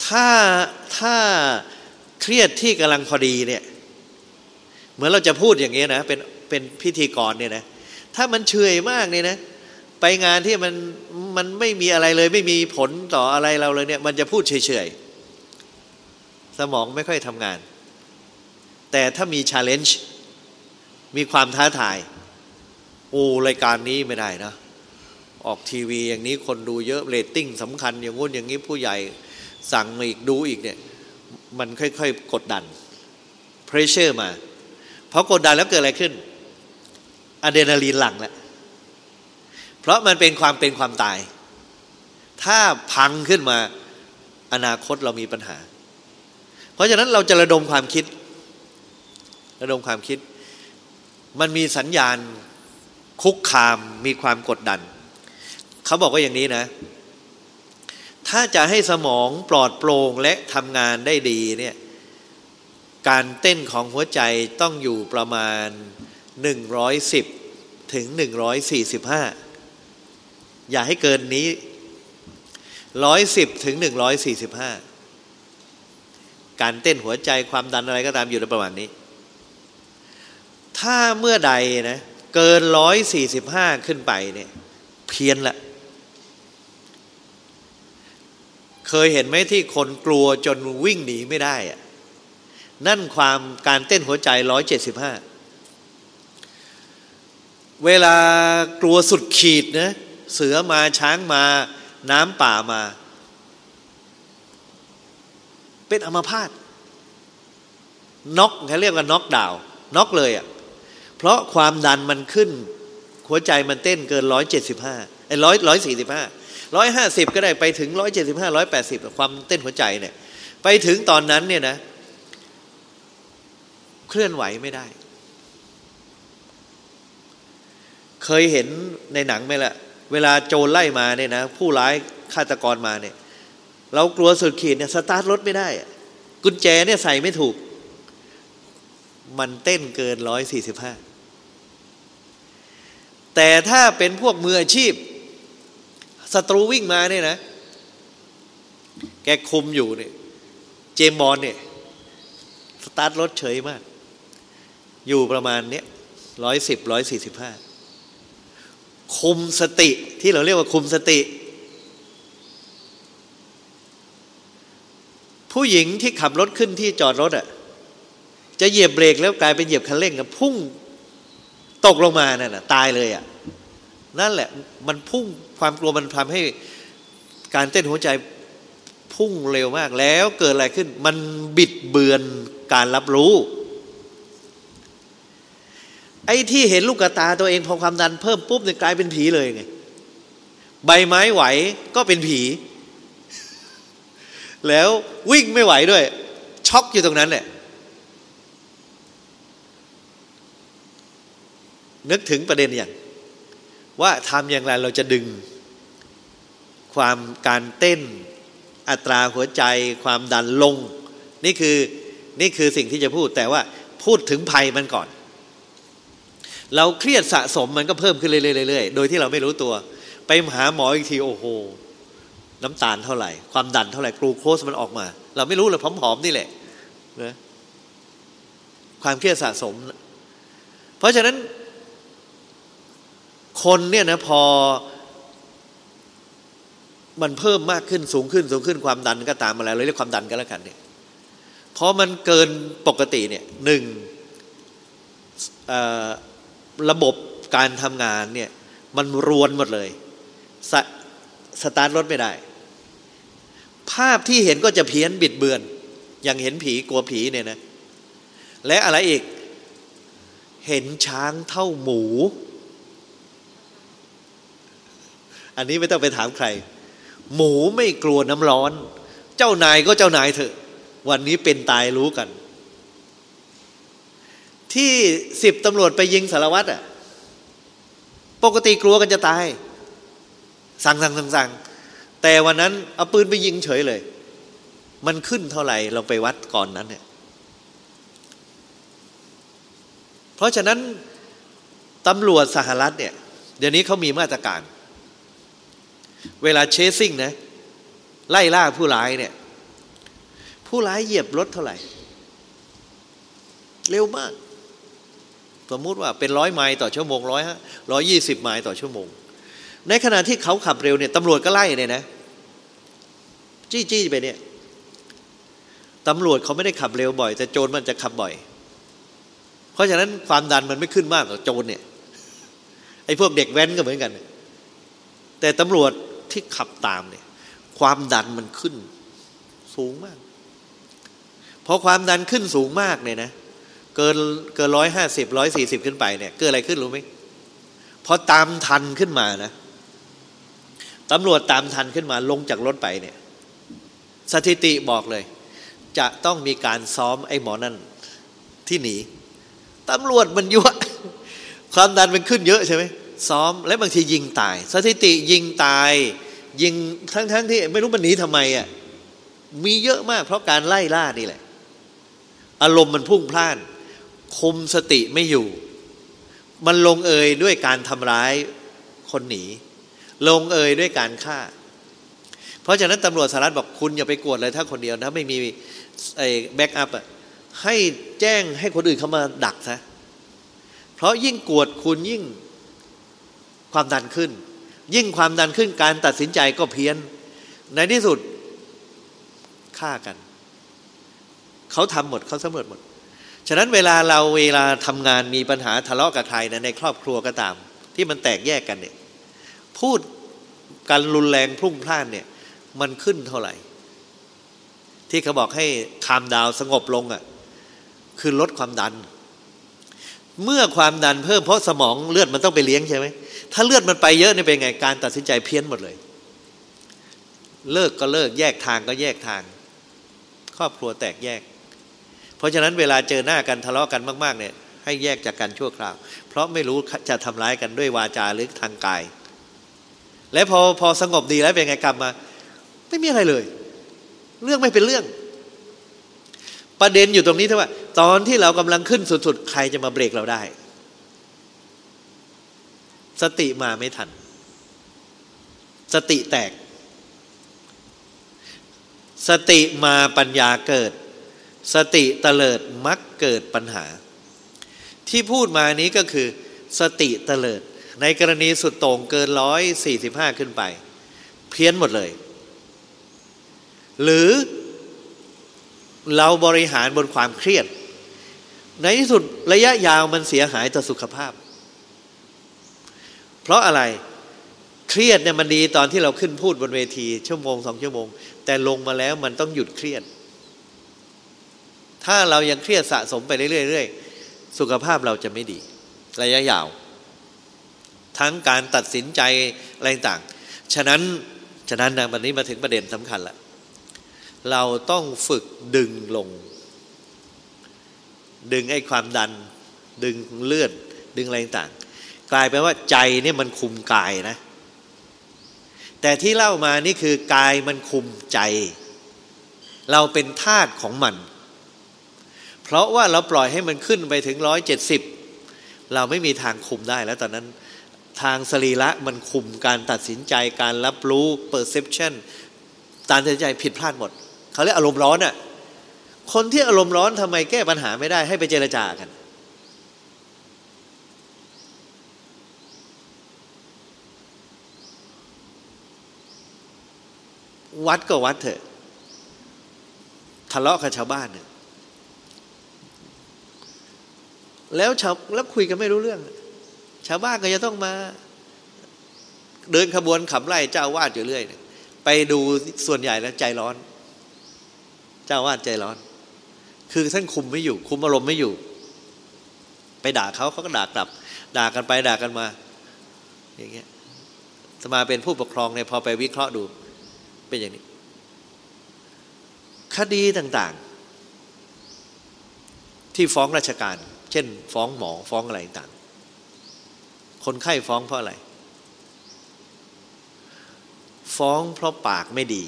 ถ้าถ้าเครียดที่กำลังพอดีเนี่ยเหมือนเราจะพูดอย่างนี้นะ เป็นเป็นพิธีกรเนี่ยนะ ถ้ามันเฉยมากเนี่ยนะ ไปงานที่มันมันไม่มีอะไรเลย ไม่มีผลต่ออะไรเราเลยเนี่ย มันจะพูดเฉยๆ สมองไม่ค่อยทำงาน แต่ถ้ามี challenge มีความท้าทาย โอ้รายการนี้ไม่ได้นะ ออกทีวีอย่างนี้คนดูเยอะเรตติ้งสำคัญ อย่างงู้นอย่างนี้ผู้ใหญ่สั่งมาอีกดูอีกเนี่ย มันค่อยๆ กดดัน pressure มาพอกดดันแล้วเกิดอะไรขึ้นอะดรีนาลีนหลั่งแหละ เพราะมันเป็นความเป็นความตาย ถ้าพังขึ้นมาอนาคตเรามีปัญหา เพราะฉะนั้นเราจะระดมความคิด ระดมความคิด มันมีสัญญาณคุกคามมีความกดดัน เขาบอกว่าอย่างนี้นะ ถ้าจะให้สมองปลอดโปร่งและทำงานได้ดีเนี่ยการเต้นของหัวใจต้องอยู่ประมาณ 110 ถึง 145 อย่าให้เกินนี้110ถึง145การเต้นหัวใจความดันอะไรก็ตามอยู่ในประมาณนี้ ถ้าเมื่อใดนะเกิน145ขึ้นไปเนี่ยเพี้ยนละ เคยเห็นไหมที่คนกลัวจนวิ่งหนีไม่ได้อะนั่นความการเต้นหัวใจร้อยเจ็ดสิบห้าเวลากลัวสุดขีดนะ เสือมาช้างมา น้ำป่ามา เป็นอัมพาตน็อกเขาเรียกว่าน็อกดาวน็อกเลยอะ่ะเพราะความดันมันขึ้น หัวใจมันเต้นเกินร้อยเจ็ดสิบห้าไอ้ร้อยร้อยสี่สิบห้าร้อยห้าสิบก็ได้ไปถึงร้อยเจ็ดสิบห้าร้อยแปดสิบความเต้นหัวใจเนี่ย ไปถึงตอนนั้นเนี่ยนะ เคลื่อนไหวไม่ได้ เคยเห็นในหนังไหมละ่ะ เวลาโจรไล่มาเนี่ยนะผู้ร้ายฆาตกรมาเนี่ย เรากลัวสุดขีดเนี่ยสตาร์ทรถไม่ได้ กุญแจเนี่ยใส่ไม่ถูก มันเต้นเกินร้อยสี่สิบห้าแต่ถ้าเป็นพวกมืออาชีพศัตรูวิ่งมาเนี่ยนะ แกคุมอยู่เนี่ยเจมบอลเนี่ยสตาร์ทรถเฉยมาก อยู่ประมาณเนี้ยร้อยสิบร้อยสี่สิบห้า คุมสติที่เราเรียกว่าคุมสติ ผู้หญิงที่ขับรถขึ้นที่จอดรถอะจะเหยียบเบรกแล้วกลายเป็นเหยียบคันเร่งกับพุ่งตกลงมานั่นแหะตายเลยอะนั่นแหละมันพุ่งความกลัวมันทำให้การเต้นหัวใจพุ่งเร็วมากแล้วเกิดอะไรขึ้น มันบิดเบือนการรับรู้ ไอ้ที่เห็นลูกตาตัวเองพอความดันเพิ่มปุ๊บเนี่ยกลายเป็นผีเลยไงใบไม้ไหวก็เป็นผี แล้ววิ่งไม่ไหวด้วย ช็อกอยู่ตรงนั้นแหละนึกถึงประเด็นอย่าง ว่าทำอย่างไรเราจะดึง ความการเต้นอัตราหัวใจความดันลง นี่คือนี่คือสิ่งที่จะพูดแต่ว่าพูดถึงภัยมันก่อน เราเครียดสะสมมันก็เพิ่มขึ้นเรื่อยๆโดยที่เราไม่รู้ตัว ไปหาหมออีกทีโอ้โห น้ำตาลเท่าไหร่ ความดันเท่าไหร่กลูโคสมันออกมา เราไม่รู้เลยผอมๆนี่แหละนะความเครียดสะสม เพราะฉะนั้น คนเนี่ยนะพอ มันเพิ่มมากขึ้นสูงขึ้นสูงขึ้นความดันก็ตามมาแล้วเราเรียกความดันก็แล้วกันเนี่ยพอมันเกินปกติเนี่ยหนึ่ง ระบบการทำงานเนี่ยมันรวนหมดเลยสสตาร์ทรถไม่ได้ ภาพที่เห็นก็จะเพี้ยนบิดเบือน อย่างเห็นผีกลัวผีเนี่ยนะ และอะไรอีก เห็นช้างเท่าหมู อันนี้ไม่ต้องไปถามใคร หมูไม่กลัวน้ำร้อน เจ้านายก็เจ้านายเถอะ วันนี้เป็นตายรู้กัน ที่สิบตำรวจไปยิงสารวัตรอะปกติกลัวกันจะตาย สั่งสั่งสั่งสั่งแต่วันนั้นเอาปืนไปยิงเฉยเลย มันขึ้นเท่าไหร่เราไปวัดก่อนนั้นเนี่ยเพราะฉะนั้นตำรวจสหรัฐเนี่ย เดี๋ยวนี้เขามีมาตรการ เวลาเชสซิ่งนะไล่ล่าผู้ร้ายเนี่ย ผู้ร้ายเหยียบรถเท่าไหร่ เร็วมาก สมมุติว่าเป็นร้อยไมล์ต่อชั่วโมงร้อยฮะร้อยยี่สิบไมล์ต่อชั่วโมง ในขณะที่เขาขับเร็วเนี่ยตำรวจก็ไล่เนี่ยนะ จี้จี้ไปเนี่ยตำรวจเขาไม่ได้ขับเร็วบ่อย แต่โจรมันจะขับบ่อย เพราะฉะนั้นความดันมันไม่ขึ้นมากกว่าโจรเนี่ยไอ้พวกเด็กแว้นก็เหมือนกัน แต่ตำรวจที่ขับตามเนี่ย ความดันมันขึ้นสูงมากพอความดันขึ้นสูงมากเนี่ยนะ เกินเกินร้อยห้าสิบร้อยสี่สิบขึ้นไปเนี่ยเกิดอะไรขึ้นรู้ไหมพอตามทันขึ้นมานะตำรวจตามทันขึ้นมาลงจากรถไปเนี่ย สถิติบอกเลย จะต้องมีการซ้อมไอ้หมอนั่นที่หนีตำรวจมันยั่วความดันมันขึ้นเยอะใช่ไหมซ้อมและบางทียิงตาย สถิติยิงตาย ยิงทั้งๆทที่ไม่รู้มันหนีทำไมอะมีเยอะมากเพราะการไล่ล่านี่แหละ อารมณ์มันพุ่งพล่าน คุมสติไม่อยู่ มันลงเอยด้วยการทำร้ายคนหนี ลงเอยด้วยการฆ่า เพราะฉะนั้นตำรวจสหรัฐบอกคุณอย่าไปกวดเลยถ้าคนเดียวนะไม่มีไอ้แบ็กอัพอะให้แจ้งให้คนอื่นเขามาดักซะเพราะยิ่งกวดคุณยิ่งความดันขึ้น ยิ่งความดันขึ้นการตัดสินใจก็เพี้ยน ในที่สุดฆ่ากัน เขาทำหมดเขาสำรวจหมด ฉะนั้นเวลาเราเวลาทำงานมีปัญหาทะเลาะกับใครนะในครอบครัวก็ตาม ที่มันแตกแยกกันเนี่ยพูดการรุนแรงพุ่งพล่านเนี่ยมันขึ้นเท่าไหร่ ที่เขาบอกให้คามดาวสงบลงอะ่ะคือลดความดัน เมื่อความดันเพิ่มเพราะสมองเลือดมันต้องไปเลี้ยงใช่ไหมถ้าเลือดมันไปเยอะนี่เป็นไงการตัดสินใจเพี้ยนหมดเลย เลิกก็เลิกแยกทางก็แยกทาง ครอบครัวแตกแยก เพราะฉะนั้นเวลาเจอหน้ากันทะเลาะกันมาก ๆ เนี่ย ให้แยกจากกันชั่วคราว เพราะไม่รู้จะทำร้ายกันด้วยวาจาหรือทางกาย และพอพอสงบดีแล้วเป็นไงกลับมา ไม่มีอะไรเลย เรื่องไม่เป็นเรื่อง ประเด็นอยู่ตรงนี้เท่าว่า ตอนที่เรากำลังขึ้นสุดๆ ใครจะมาเบรกเราได้ สติมาไม่ทัน สติแตก สติมาปัญญาเกิด สติเตลิดมักเกิดปัญหา ที่พูดมานี้ก็คือ สติเตลิด ในกรณีสุดโต่งเกินร้อยสี่สิบห้าขึ้นไป เพี้ยนหมดเลย หรือเราบริหารบนความเครียด ในที่สุดระยะยาวมันเสียหายต่อสุขภาพ เพราะอะไรเครียดเนี่ยมันดีตอนที่เราขึ้นพูดบนเวที ชั่วโมงสองชั่วโมง แต่ลงมาแล้วมันต้องหยุดเครียด ถ้าเรายังเครียดสะสมไปเรื่อยๆสุขภาพเราจะไม่ดี ระยะยาว ทั้งการตัดสินใจอะไรต่างฉะนั้นฉะนั้นนะวันนี้มาถึงประเด็นสำคัญละเราต้องฝึกดึงลง ดึงไอ้ความดัน ดึงเลือดดึงอะไรต่างกลายเป็นว่าใจเนี่ยมันคุมกายนะ แต่ที่เล่ามานี่คือกายมันคุมใจ เราเป็นทาสของมัน เพราะว่าเราปล่อยให้มันขึ้นไปถึงร้อยเจ็ดสิบเราไม่มีทางคุมได้แล้วตอนนั้นทางสรีระมันคุมการตัดสินใจการรับรู้ perception การตัดสินใจผิดพลาดหมด เขาเรียกอารมณ์ร้อนอะคนที่อารมณ์ร้อนทำไมแก้ปัญหาไม่ได้ให้ไปเจรจากัน วัดก็วัดเถอะทะเลาะกับชาวบ้านเนี่ย แล้วชาวแล้วคุยกันไม่รู้เรื่อง ชาวบ้านก็จะต้องมา เดินขบวนขับไล่เจ้าวาดอยู่เรื่อยไปดูส่วนใหญ่แล้วใจร้อน เจ้าวาดใจร้อน คือท่านคุมไม่อยู่ คุมอารมณ์ไม่อยู่ ไปด่าเขาเขาก็ด่ากลับ ด่ากันไปด่ากันมา อย่างเงี้ยสมาเป็นผู้ปกครองเนี่ยพอไปวิเคราะห์ดู เป็นอย่างนี้ คดีต่างๆ ที่ฟ้องราชการ เช่น ฟ้องหมอฟ้องอะไรต่างคนไข้ฟ้องเพราะอะไร ฟ้องเพราะปากไม่ดี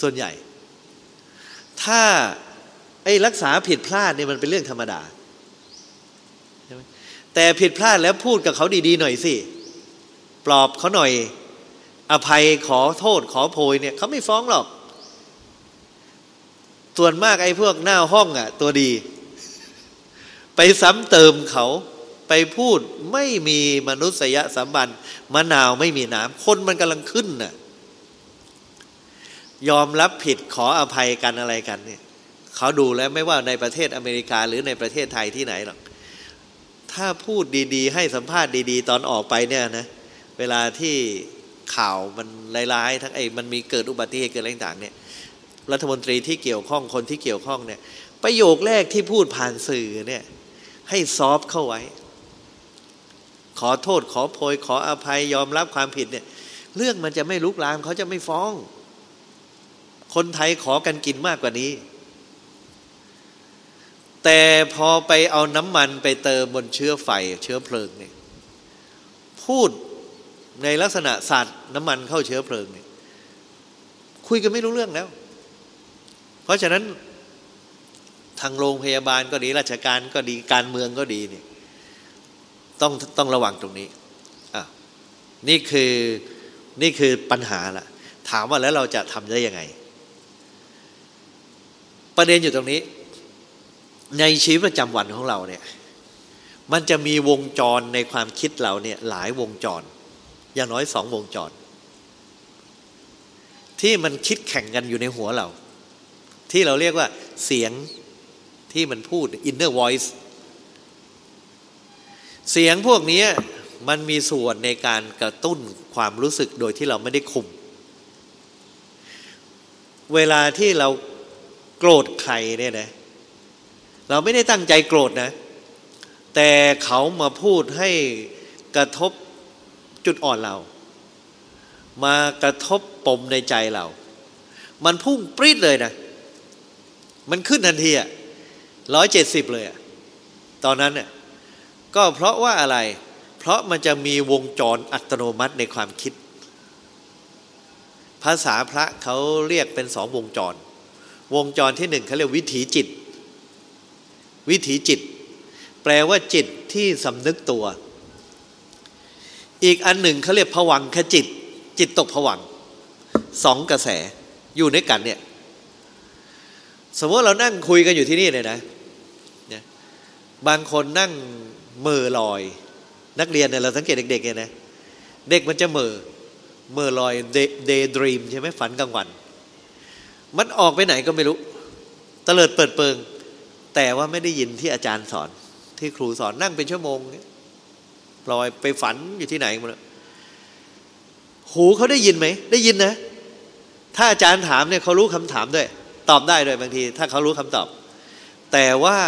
ส่วนใหญ่ ถ้าไอ้รักษาผิดพลาดเนี่ยมันเป็นเรื่องธรรมดาใช่ไหมแต่ผิดพลาดแล้วพูดกับเขาดีๆหน่อยสิปลอบเขาหน่อย อภัยขอโทษขอโพยเนี่ยเขาไม่ฟ้องหรอก ส่วนมากไอ้พวกหน้าห้องอะ ตัวดี ไปซ้ำเติมเขาไปพูดไม่มีมนุษยสัมบันมะนาวไม่มีน้ำคนมันกำลังขึ้นน่ะ ยอมรับผิดขออภัยกันอะไรกันเนี่ยเขาดูแล้วไม่ว่าในประเทศอเมริกาหรือในประเทศไทยที่ไหนหรอก ถ้าพูดดีๆ ให้สัมภาษณ์ดีๆ ตอนออกไปเนี่ยนะ เวลาที่ข่าวมันร้ายๆทั้งไอ้มันมีเกิดอุบัติเหตุเกิดอะไรต่างเนี่ย รัฐมนตรีที่เกี่ยวข้องคนที่เกี่ยวข้องเนี่ยประโยคแรกที่พูดผ่านสื่อเนี่ยให้ซอฟเข้าไว้ ขอโทษขอโพยขออภัยยอมรับความผิดเนี่ยเรื่องมันจะไม่ลุกลามเขาจะไม่ฟ้อง คนไทยขอกันกินมากกว่านี้ แต่พอไปเอาน้ำมันไปเติมบนเชื้อไฟเชื้อเพลิงเนี่ยพูดในลักษณะสาดน้ำมันเข้าเชื้อเพลิงเนี่ยคุยกันไม่รู้เรื่องแล้ว เพราะฉะนั้นทางโรงพยาบาลก็ดีราชการก็ดีการเมืองก็ดีเนี่ยต้องต้องระวังตรงนี้อะนี่คือนี่คือปัญหาละถามว่าแล้วเราจะทำได้ยังไง ประเด็นอยู่ตรงนี้ ในชีวิตประจำวันของเราเนี่ยมันจะมีวงจรในความคิดเราเนี่ยหลายวงจร อย่างน้อยสองวงจร ที่มันคิดแข่งกันอยู่ในหัวเรา ที่เราเรียกว่าเสียงที่มันพูด inner voice เสียงพวกนี้มันมีส่วนในการกระตุ้นความรู้สึกโดยที่เราไม่ได้คุม เวลาที่เราโกรธใครเนี่ยนะเราไม่ได้ตั้งใจโกรธนะ แต่เขามาพูดให้กระทบจุดอ่อนเรา มากระทบปมในใจเรา มันพุ่งปรีดเลยนะ มันขึ้นทันทีอะร้อยเจ็ดสิบเลยอะตอนนั้นเนี่ยก็เพราะว่าอะไร เพราะมันจะมีวงจรอัตโนมัติในความคิด ภาษาพระเขาเรียกเป็นสองวงจร วงจรที่หนึ่งเขาเรียกวิถีจิต วิถีจิต แปลว่าจิตที่สำนึกตัว อีกอันหนึ่งเขาเรียกผวังขจิต จิตตกผวังสองกระแสอยู่ในกันเนี่ย สมมติเรานั่งคุยกันอยู่ที่นี่เลยนะเนี่ยบางคนนั่งเมื่อลอย นักเรียนเนี่ยเราสังเกตเด็กๆเนี่ยนะเด็กมันจะเมื่อเมื่อลอยเดย์ดรีมใช่ไหมฝันกลางวัน มันออกไปไหนก็ไม่รู้ตะเลิดเปิดเปิง แต่ว่าไม่ได้ยินที่อาจารย์สอน ที่ครูสอนนั่งเป็นชั่วโมงลอยไปฝันอยู่ที่ไหนหมดหูเขาได้ยินไหม ได้ยินนะ ถ้าอาจารย์ถามเนี่ยเขารู้คำถามด้วย ตอบได้ด้วยบางที ถ้าเขารู้คำตอบ แต่ว่า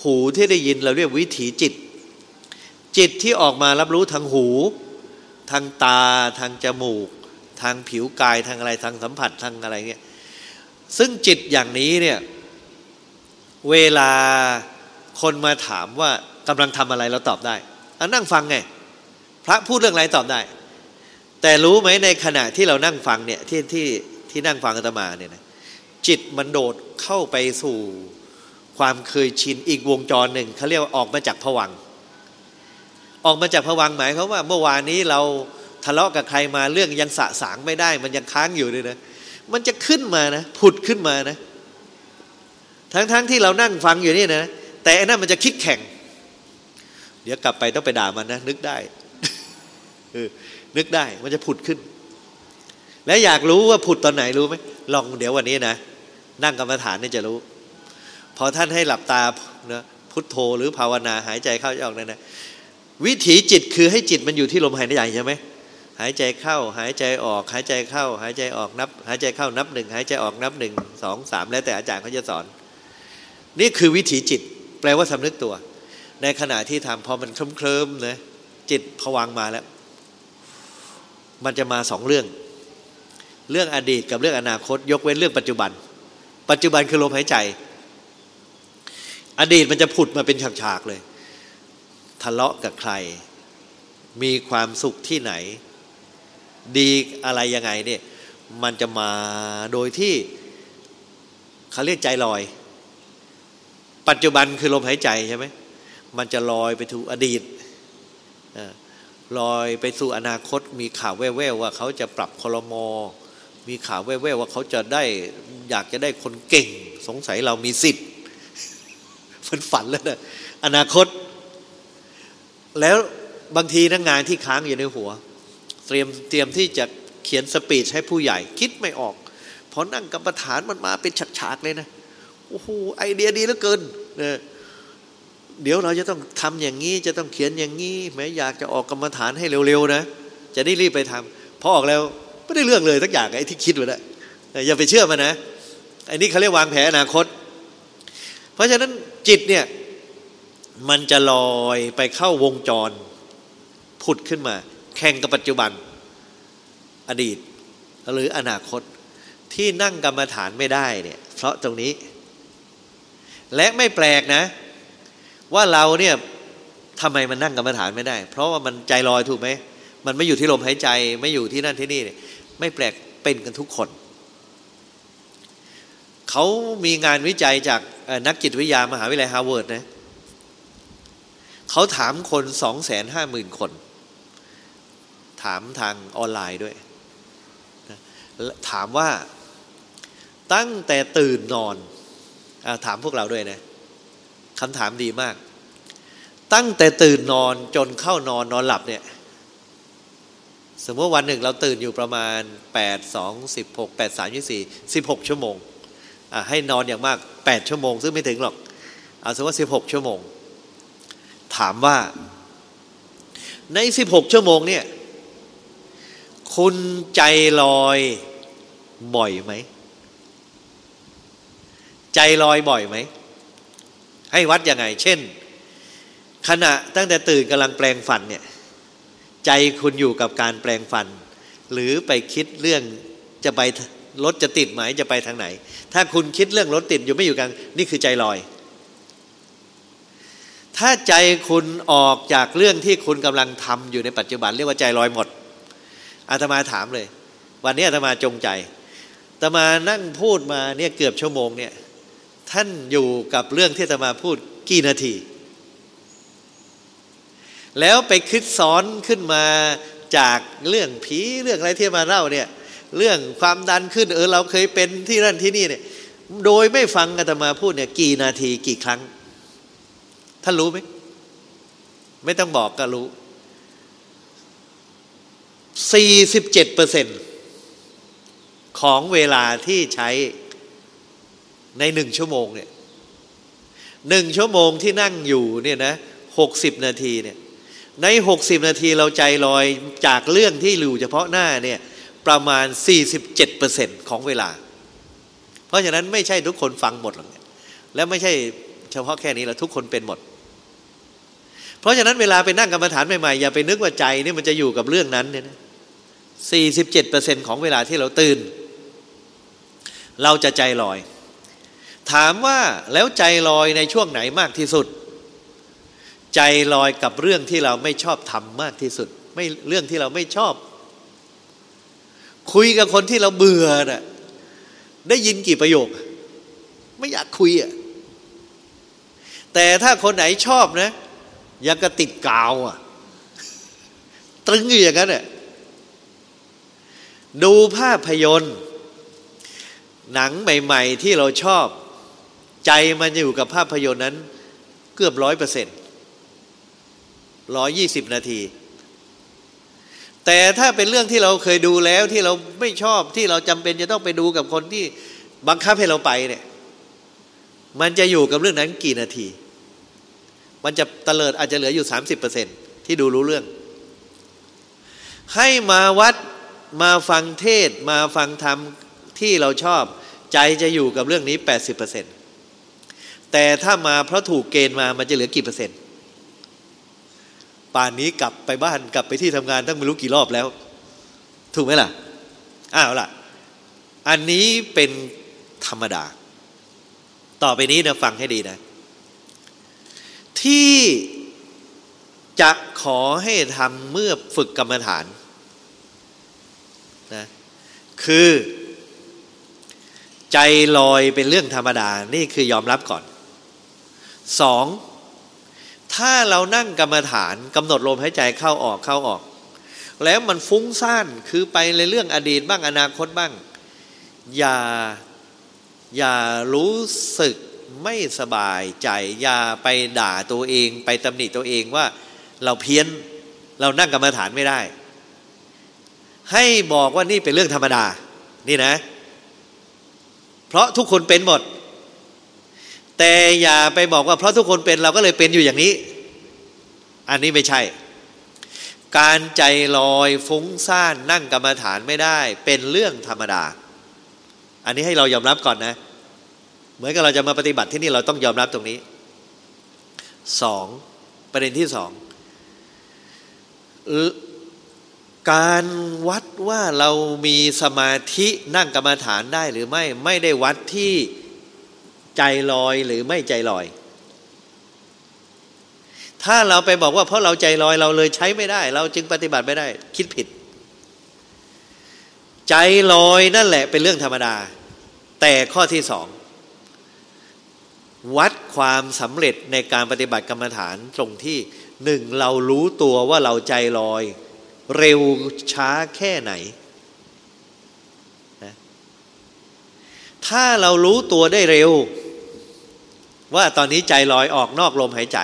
หูที่ได้ยินเราเรียกวิถีจิต จิตที่ออกมารับรู้ทางหู ทางตา ทางจมูก ทางผิวกายทางอะไรทางสัมผัสทางอะไรเงี้ยซึ่งจิตอย่างนี้เนี่ยเวลาคนมาถามว่ากำลังทำอะไรเราตอบได้อันนั่งฟังไง พระพูดเรื่องอะไรตอบได้ แต่รู้ไหมในขณะที่เรานั่งฟังเนี่ยที่ที่ที่นั่งฟังอาตมาเนี่ยนะ จิตมันโดดเข้าไปสู่ความเคยชินอีกวงจรหนึ่งเขาเรียกว่าออกมาจากผวัง ออกมาจากผวังหมายเขาว่า เมื่อวานนี้เราทะเลาะกับใครมาเรื่องยังสะสางไม่ได้ มันยังค้างอยู่เลยนะมันจะขึ้นมานะผุดขึ้นมานะ ทั้งๆทที่เรานั่งฟังอยู่นี่นะ แต่อันนั้นมันจะคิดแข่ง เดี๋ยวกลับไปต้องไปด่ามันนะนึกได้นึกได้มันจะผุดขึ้น และอยากรู้ว่าผุดตอนไหนรู้ไหมลองเดี๋ยววันนี้นะ นั่งกรรมฐานนี่จะรู้ พอท่านให้หลับตานะพุทโธหรือภาวนาหายใจเข้าออกนั่นนะวิถีจิตคือให้จิตมันอยู่ที่ลมหายใจใช่ไหมหายใจเข้าหายใจออก หายใจเข้า หายใจออกนับ หายใจเข้านับหนึ่งหายใจออกนับหนึ่งสองสามแล้วแต่อาจารย์เขาจะสอน นี่คือวิถีจิต แปลว่าสำนึกตัว ในขณะที่ทำพอมันเคลิ้มๆนะจิตผวังมาแล้ว มันจะมาสองเรื่อง เรื่องอดีตกับเรื่องอนาคต ยกเว้นเรื่องปัจจุบัน ปัจจุบันคือลมหายใจ อดีตมันจะผุดมาเป็นฉากๆเลย ทะเลาะกับใคร มีความสุขที่ไหน ดีอะไรยังไงเนี่ยมันจะมาโดยที่เขาเรียกใจลอย ปัจจุบันคือลมหายใจใช่ไหมมันจะลอยไปถูอดีตลอยไปสู่อนาคตมีข่าวแว่วๆว่าเขาจะปรับคลมอ มีข่าวแว่วๆว่าเขาจะได้อยากจะได้คนเก่ง สงสัยเรามีสิทธิ์ฝันฝันแล้วนะอนาคต แล้วบางทีนะงานที่ค้างอยู่ในหัว เตรียมเตรียมที่จะเขียนสปีชให้ผู้ใหญ่ คิดไม่ออกพอนั่งกรรมฐานมันมาเป็นฉากๆเลยนะโอ้โหไอเดียดีเหลือเกินเนี่ยเดี๋ยวเราจะต้องทำอย่างนี้ จะต้องเขียนอย่างนี้แม้อยากจะออกกรรมฐานให้เร็วๆนะ จะได้รีบไปทำพอออกแล้ว ไม่ได้เรื่องเลยสักอย่างไอ้ที่คิดไว้แล้วอย่าไปเชื่อมันนะไอ้นี่เขาเรียกวางแผนอนาคต เพราะฉะนั้นจิตเนี่ยมันจะลอยไปเข้าวงจรผุดขึ้นมา แข่งกับปัจจุบัน อดีต หรืออนาคตที่นั่งกรรมฐานไม่ได้เนี่ย เพราะตรงนี้ และไม่แปลกนะ ว่าเราเนี่ยทำไมมันนั่งกรรมฐานไม่ได้ เพราะว่ามันใจลอยถูกไหมมันไม่อยู่ที่ลมหายใจไม่อยู่ที่นั่นที่นี่เนี่ย ไม่แปลกเป็นกันทุกคน เขามีงานวิจัยจากนักจิตวิทยามหาวิทยาลัยฮาร์วาร์ดนะเขาถามคนสองแสนห้าหมื่นคน ถามทางออนไลน์ด้วย ถามว่าตั้งแต่ตื่นนอนอถามพวกเราด้วยนะคำถามดีมาก ตั้งแต่ตื่นนอนจนเข้านอนนอนหลับเนี่ย สมมติวันหนึ่งเราตื่นอยู่ประมาณ 8 2 16 8 3 24 16 ชั่วโมง ให้นอนอย่างมาก 8 ชั่วโมง ซึ่งไม่ถึงหรอก เอาสมมติว่า16 ชั่วโมง ถามว่า ใน 16 ชั่วโมงเนี่ย คุณใจลอยบ่อยไหม ใจลอยบ่อยไหม ให้วัดยังไง เช่น ขณะตั้งแต่ตื่นกำลังแปลงฟันเนี่ย ใจคุณอยู่กับการแปลงฟัน หรือไปคิดเรื่องจะไปรถจะติดไหมจะไปทางไหน ถ้าคุณคิดเรื่องรถติดอยู่ไม่อยู่กันนี่คือใจลอย ถ้าใจคุณออกจากเรื่องที่คุณกำลังทำอยู่ในปัจจุบัน เรียกว่าใจลอยหมดอาตมาถามเลย วันนี้อาตมาจงใจอาตมานั่งพูดมาเนี่ยเกือบชั่วโมงเนี่ยท่านอยู่กับเรื่องที่จะมาพูดกี่นาที แล้วไปคิดซ้อนขึ้นมาจากเรื่องผีเรื่องอะไรที่มาเล่าเนี่ย เรื่องความดันขึ้นเออเราเคยเป็นที่นั่นที่นี่เนี่ยโดยไม่ฟังอาตมาพูดเนี่ยกี่นาทีกี่ครั้งท่านรู้ไหมไม่ต้องบอกก็รู้47เปอร์เซ็นของเวลาที่ใช้ในหนึ่งชั่วโมงเนี่ยหนึ่งชั่วโมงที่นั่งอยู่เนี่ยนะหกสิบนาทีเนี่ย ในหกสิบนาทีเราใจลอยจากเรื่องที่อยู่เฉพาะหน้าเนี่ยประมาณสี่สิบเจ็ดเปอร์เซ็นของเวลา เพราะฉะนั้นไม่ใช่ทุกคนฟังหมดหรอกแล้วไม่ใช่เฉพาะแค่นี้เราทุกคนเป็นหมด เพราะฉะนั้นเวลาไปนั่งกรรมฐานใหม่ๆอย่าไปนึกว่าใจนี่มันจะอยู่กับเรื่องนั้นเนี่ยนะ47%ของเวลาที่เราตื่น เราจะใจลอย ถามว่าแล้วใจลอยในช่วงไหนมากที่สุด ใจลอยกับเรื่องที่เราไม่ชอบทำมากที่สุด ไม่เรื่องที่เราไม่ชอบ คุยกับคนที่เราเบื่อน่ะได้ยินกี่ประโยค ไม่อยากคุยอะแต่ถ้าคนไหนชอบนะยังกระติดกาวอะ ตรึงอยู่อย่างนั้นอะดูภาพยนตร์ หนังใหม่ ๆ ที่เราชอบ ใจมันอยู่กับภาพยนตร์นั้น เกือบร้อยเปอร์เซ็นต์ ร้อยยี่สิบนาที แต่ถ้าเป็นเรื่องที่เราเคยดูแล้วที่เราไม่ชอบที่เราจำเป็นจะต้องไปดูกับคนที่บังคับให้เราไปเนี่ยมันจะอยู่กับเรื่องนั้นกี่นาที มันจะเตลิดอาจจะเหลืออยู่สามสิบเปอร์เซ็นที่ดูรู้เรื่อง ให้มาวัดมาฟังเทศมาฟังธรรมที่เราชอบ ใจจะอยู่กับเรื่องนี้แปดสิบเปอร์เซ็นแต่ถ้ามาเพราะถูกเกณฑ์มามันจะเหลือกี่เปอร์เซ็นต์ ป่านนี้กลับไปบ้านกลับไปที่ทำงานตั้งไม่รู้กี่รอบแล้ว ถูกไหมล่ะ อ้าวล่ะ อันนี้เป็นธรรมดา ต่อไปนี้นะฟังให้ดีนะ ที่จะขอให้ทำเมื่อฝึกกรรมฐานนะคือ ใจลอยเป็นเรื่องธรรมดา นี่คือยอมรับก่อนสอง ถ้าเรานั่งกรรมฐานกำหนดลมหายใจเข้าออกเข้าออก แล้วมันฟุ้งซ่านคือไปในเรื่องอดีตบ้างอนาคตบ้าง อย่าอย่ารู้สึกไม่สบายใจ อย่าไปด่าตัวเอง ไปตำหนิตัวเองว่าเราเพี้ยนเรานั่งกรรมฐานไม่ได้ ให้บอกว่านี่เป็นเรื่องธรรมดา นี่นะ เพราะทุกคนเป็นหมด แต่อย่าไปบอกว่าเพราะทุกคนเป็นเราก็เลยเป็นอยู่อย่างนี้ อันนี้ไม่ใช่ การใจลอยฟุ้งซ่านนั่งกรรมฐานไม่ได้ เป็นเรื่องธรรมดา อันนี้ให้เรายอมรับก่อนนะ เหมือนกับเราจะมาปฏิบัติที่นี่เราต้องยอมรับตรงนี้สองประเด็นที่สองการวัดว่าเรามีสมาธินั่งกรรมฐานได้หรือไม่ไม่ได้วัดที่ ใจลอยหรือไม่ใจลอย ถ้าเราไปบอกว่าเพราะเราใจลอยเราเลยใช้ไม่ได้ เราจึงปฏิบัติไม่ได้ คิดผิด ใจลอยนั่นแหละเป็นเรื่องธรรมดา แต่ข้อที่สองวัดความสำเร็จในการปฏิบัติกรรมฐานตรงที่หนึ่งเรารู้ตัวว่าเราใจลอย เร็วช้าแค่ไหนนะ ถ้าเรารู้ตัวได้เร็ว ว่าตอนนี้ใจลอยออกนอกลมหายใจ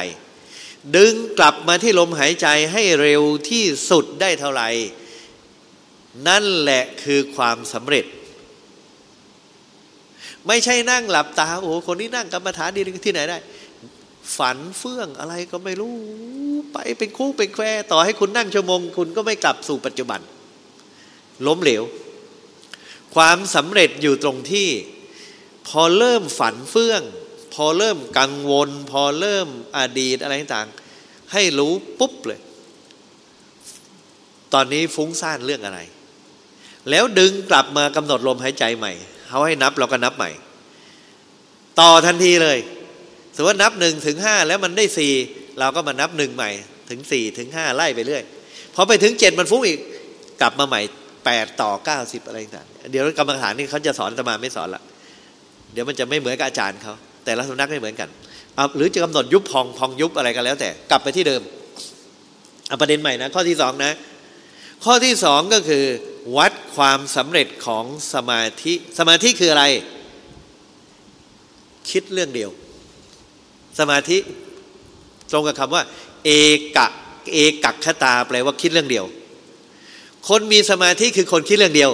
ดึงกลับมาที่ลมหายใจให้เร็วที่สุดได้เท่าไหร่ นั่นแหละคือความสำเร็จ ไม่ใช่นั่งหลับตา โอ้คนนี้นั่งกรรมฐานดีที่ไหนได้ ฝันเฟื่องอะไรก็ไม่รู้ ไปเป็นคู่เป็นแควต่อให้คุณนั่งชั่วโมง คุณก็ไม่กลับสู่ปัจจุบัน ล้มเหลว ความสำเร็จอยู่ตรงที่ พอเริ่มฝันเฟื่อง พอเริ่มกังวล พอเริ่มอดีตอะไรต่างให้รู้ปุ๊บเลย ตอนนี้ฟุ้งซ่านเรื่องอะไร แล้วดึงกลับมากำหนดลมหายใจใหม่เขาให้นับเราก็นับใหม่ ต่อทันทีเลยสมมตินับหนึ่งถึงห้าแล้วมันได้สี่เราก็มานับหนึ่งใหม่ ถึงสี่ถึงห้าไล่ไปเรื่อยพอไปถึงเจ็ดมันฟุ้งอีก กลับมาใหม่ แปดต่อเก้าสิบอะไรต่างเดี๋ยวกรรมฐานนี่เขาจะสอนตมาไม่สอนละเดี๋ยวมันจะไม่เหมือนกับอาจารย์เขาแต่ละสำนักไม่เหมือนกันเอาหรือจะกำหนดยุบพองพองยุบอะไรกันแล้ว แต่กลับไปที่เดิมเอาประเด็นใหม่นะข้อที่สองนะ ข้อที่สองก็คือ วัดความสำเร็จของสมาธิสมาธิคืออะไร คิดเรื่องเดียว สมาธิตรงกับคำว่า เอกะเอกักขตาแปลว่าคิดเรื่องเดียว คนมีสมาธิคือคนคิดเรื่องเดียว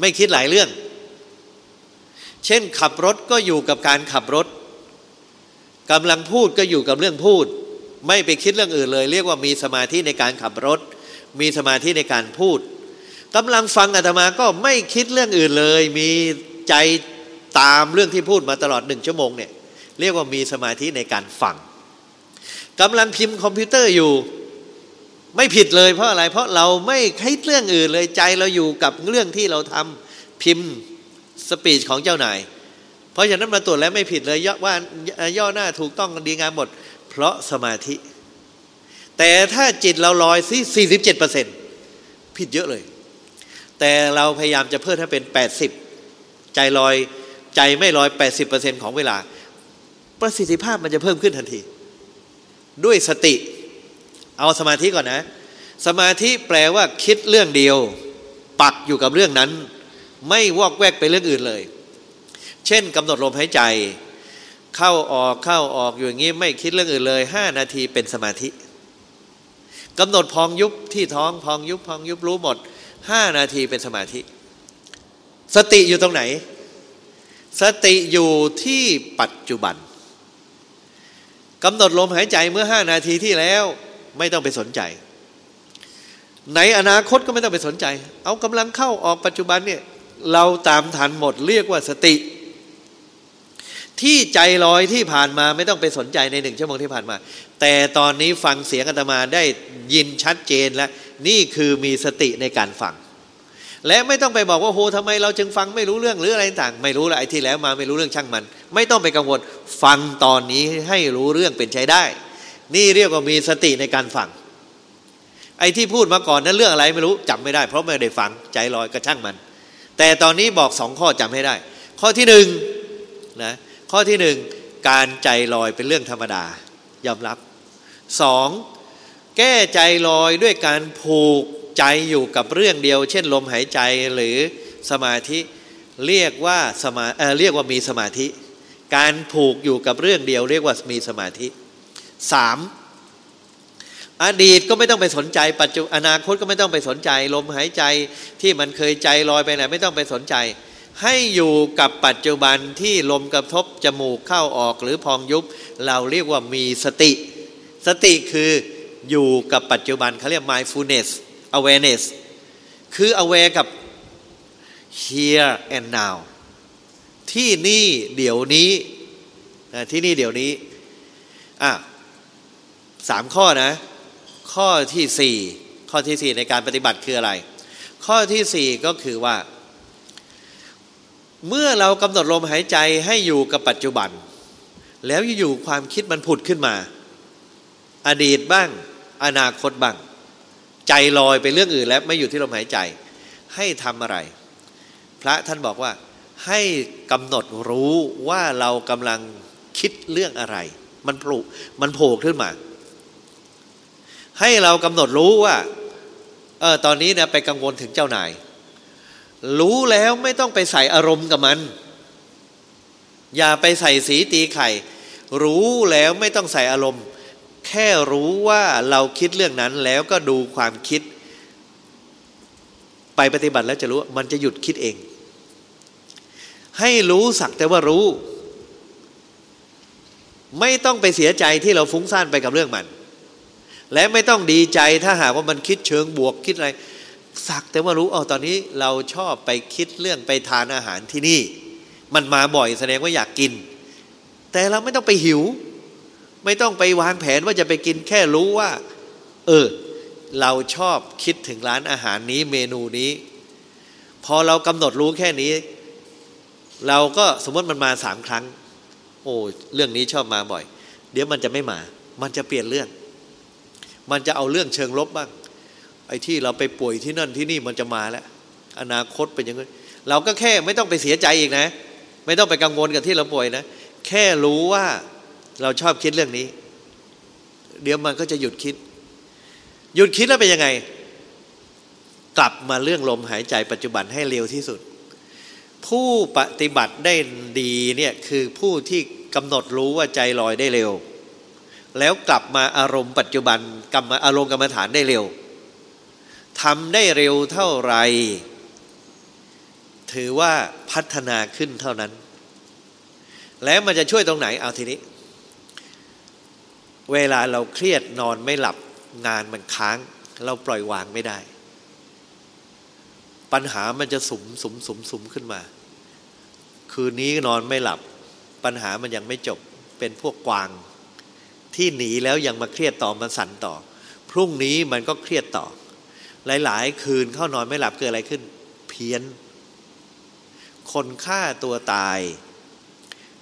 ไม่คิดหลายเรื่อง เช่นขับรถก็อยู่กับการขับรถกำลังพูดก็อยู่กับเรื่องพูด ไม่ไปคิดเรื่องอื่นเลย เรียกว่ามีสมาธิในการขับรถ มีสมาธิในการพูดกำลังฟังอาตมาก็ไม่คิดเรื่องอื่นเลย มีใจตามเรื่องที่พูดมาตลอดหนึ่งชั่วโมงเนี่ยเรียกว่ามีสมาธิในการฟังกำลังพิมพ์คอมพิวเตอร์อยู่ ไม่ผิดเลยเพราะอะไร เพราะเราไม่คิดเรื่องอื่นเลยใจเราอยู่กับเรื่องที่เราทำพิมพ์สปีชของเจ้านาย เพราะฉะนั้นมาตรวจแล้วไม่ผิดเลยย่อว่าย่อหน้าถูกต้องดีงามหมด เพราะสมาธิ แต่ถ้าจิตเราลอยสิสี่สิบเจ็ดเปอร์เซ็นผิดเยอะเลย แต่เราพยายามจะเพิ่มให้เป็นแปดสิบใจลอยใจไม่ลอยแปดสิบเปอร์เซ็นของเวลา ประสิทธิภาพมันจะเพิ่มขึ้นทันที ด้วยสติ เอาสมาธิก่อนนะ สมาธิแปลว่าคิดเรื่องเดียว ปักอยู่กับเรื่องนั้น ไม่วอกแวกไปเรื่องอื่นเลย เช่นกำหนดลมหายใจ เข้าออกเข้าออกอยู่อย่างนี้ไม่คิดเรื่องอื่นเลยห้านาทีเป็นสมาธิกำหนดพองยุบที่ท้องพองยุบพองยุบรู้หมดห้านาทีเป็นสมาธิ สติอยู่ตรงไหน สติอยู่ที่ปัจจุบันกำหนดลมหายใจเมื่อห้านาทีที่แล้ว ไม่ต้องไปสนใจ ในอนาคตก็ไม่ต้องไปสนใจ เอากำลังเข้าออกปัจจุบันเนี่ยเราตามทันหมดเรียกว่าสติ ที่ใจลอยที่ผ่านมาไม่ต้องไปสนใจในหนึ่งชั่วโมงที่ผ่านมา แต่ตอนนี้ฟังเสียงอาตมาได้ยินชัดเจนแล้ว นี่คือมีสติในการฟัง และไม่ต้องไปบอกว่าโหทำไมเราจึงฟังไม่รู้เรื่องหรืออะไรต่าง ไม่รู้ละไอ้ที่แล้วมาไม่รู้เรื่องช่างมัน ไม่ต้องไปกังวลฟังตอนนี้ให้รู้เรื่องเป็นใช้ได้ นี่เรียกว่ามีสติในการฟัง ไอ้ที่พูดมาก่อนนั้นเรื่องอะไรไม่รู้จำไม่ได้ เพราะไม่ได้ฟังใจลอยกระช่างมัน แต่ตอนนี้บอกสองข้อจำให้ได้ ข้อที่หนึ่งนะข้อที่หนึ่งการใจลอยเป็นเรื่องธรรมดายอมรับสองแก้ใจลอยด้วยการผูกใจอยู่กับเรื่องเดียว เช่นลมหายใจหรือสมาธิเรียกว่าสมาเเรียกว่ามีสมาธิ การผูกอยู่กับเรื่องเดียว เรียกว่ามีสมาธิ สามอดีตก็ไม่ต้องไปสนใจ ปัจจุอนาคตก็ไม่ต้องไปสนใจ ลมหายใจที่มันเคยใจลอยไปไหนไม่ต้องไปสนใจ ให้อยู่กับปัจจุบันที่ลมกระทบจมูกเข้าออกหรือพองยุบ เราเรียกว่ามีสติ สติคืออยู่กับปัจจุบันเขาเรียก mindfulness awareness คือ aware กับ here and now ที่นี่เดี๋ยวนี้ที่นี่เดี๋ยวนี้อะ สามข้อนะ ข้อที่สี่ข้อที่สี่ในการปฏิบัติคืออะไร ข้อที่สี่ก็คือว่า เมื่อเรากำหนดลมหายใจให้อยู่กับปัจจุบัน แล้วอยู่ความคิดมันผุดขึ้นมา อดีตบ้าง อนาคตบ้าง ใจลอยไปเรื่องอื่นแล้วไม่อยู่ที่ลมหายใจ ให้ทำอะไร พระท่านบอกว่าให้กำหนดรู้ว่าเรากำลังคิดเรื่องอะไร มันปลุมันโผล่ขึ้นมา ให้เรากำหนดรู้ว่าเออตอนนี้เนี่ยไปกังวลถึงเจ้านาย รู้แล้วไม่ต้องไปใส่อารมณ์กับมัน อย่าไปใส่สีตีไข่ รู้แล้วไม่ต้องใส่อารมณ์ แค่รู้ว่าเราคิดเรื่องนั้นแล้วก็ดูความคิด ไปปฏิบัติแล้วจะรู้มันจะหยุดคิดเอง ให้รู้สักแต่ว่ารู้ ไม่ต้องไปเสียใจที่เราฟุ้งซ่านไปกับเรื่องมัน และไม่ต้องดีใจถ้าหากว่ามันคิดเชิงบวกคิดอะไร สักแต่ว่ารู้อ๋อตอนนี้เราชอบไปคิดเรื่องไปทานอาหารที่นี่ มันมาบ่อยแสดงว่าอยากกิน แต่เราไม่ต้องไปหิว ไม่ต้องไปวางแผนว่าจะไปกินแค่รู้ว่า เออ เราชอบคิดถึงร้านอาหารนี้เมนูนี้ พอเรากำหนดรู้แค่นี้ เราก็สมมติมันมาสามครั้ง โอ้เรื่องนี้ชอบมาบ่อย เดี๋ยวมันจะไม่มา มันจะเปลี่ยนเรื่อง มันจะเอาเรื่องเชิงลบบ้าง ไอ้ที่เราไปป่วยที่นั่นที่นี่มันจะมาแล้ว อนาคตเป็นยังไงเราก็แค่ไม่ต้องไปเสียใจอีกนะ ไม่ต้องไปกังวลกับที่เราป่วยนะ แค่รู้ว่าเราชอบคิดเรื่องนี้ เดี๋ยวมันก็จะหยุดคิด หยุดคิดแล้วเป็นยังไง กลับมาเรื่องลมหายใจปัจจุบันให้เร็วที่สุด ผู้ปฏิบัติได้ดีเนี่ยคือผู้ที่กำหนดรู้ว่าใจลอยได้เร็ว แล้วกลับมาอารมณ์ปัจจุบันกลับมาอารมณ์กรรมฐานได้เร็วทำได้เร็วเท่าไรถือว่าพัฒนาขึ้นเท่านั้น แล้วมันจะช่วยตรงไหนเอาทีนี้ เวลาเราเครียดนอนไม่หลับงานมันค้าง เราปล่อยวางไม่ได้ ปัญหามันจะสุมสุมสุมสุมขึ้นมา คืนนี้นอนไม่หลับ ปัญหามันยังไม่จบเป็นพวกกวาง ที่หนีแล้วยังมาเครียดต่อมาสั่นต่อพพรุ่งนี้มันก็เครียดต่อ หลาย ๆ คืนเข้านอนไม่หลับเกิดอะไรขึ้น เพี้ยน คนฆ่าตัวตาย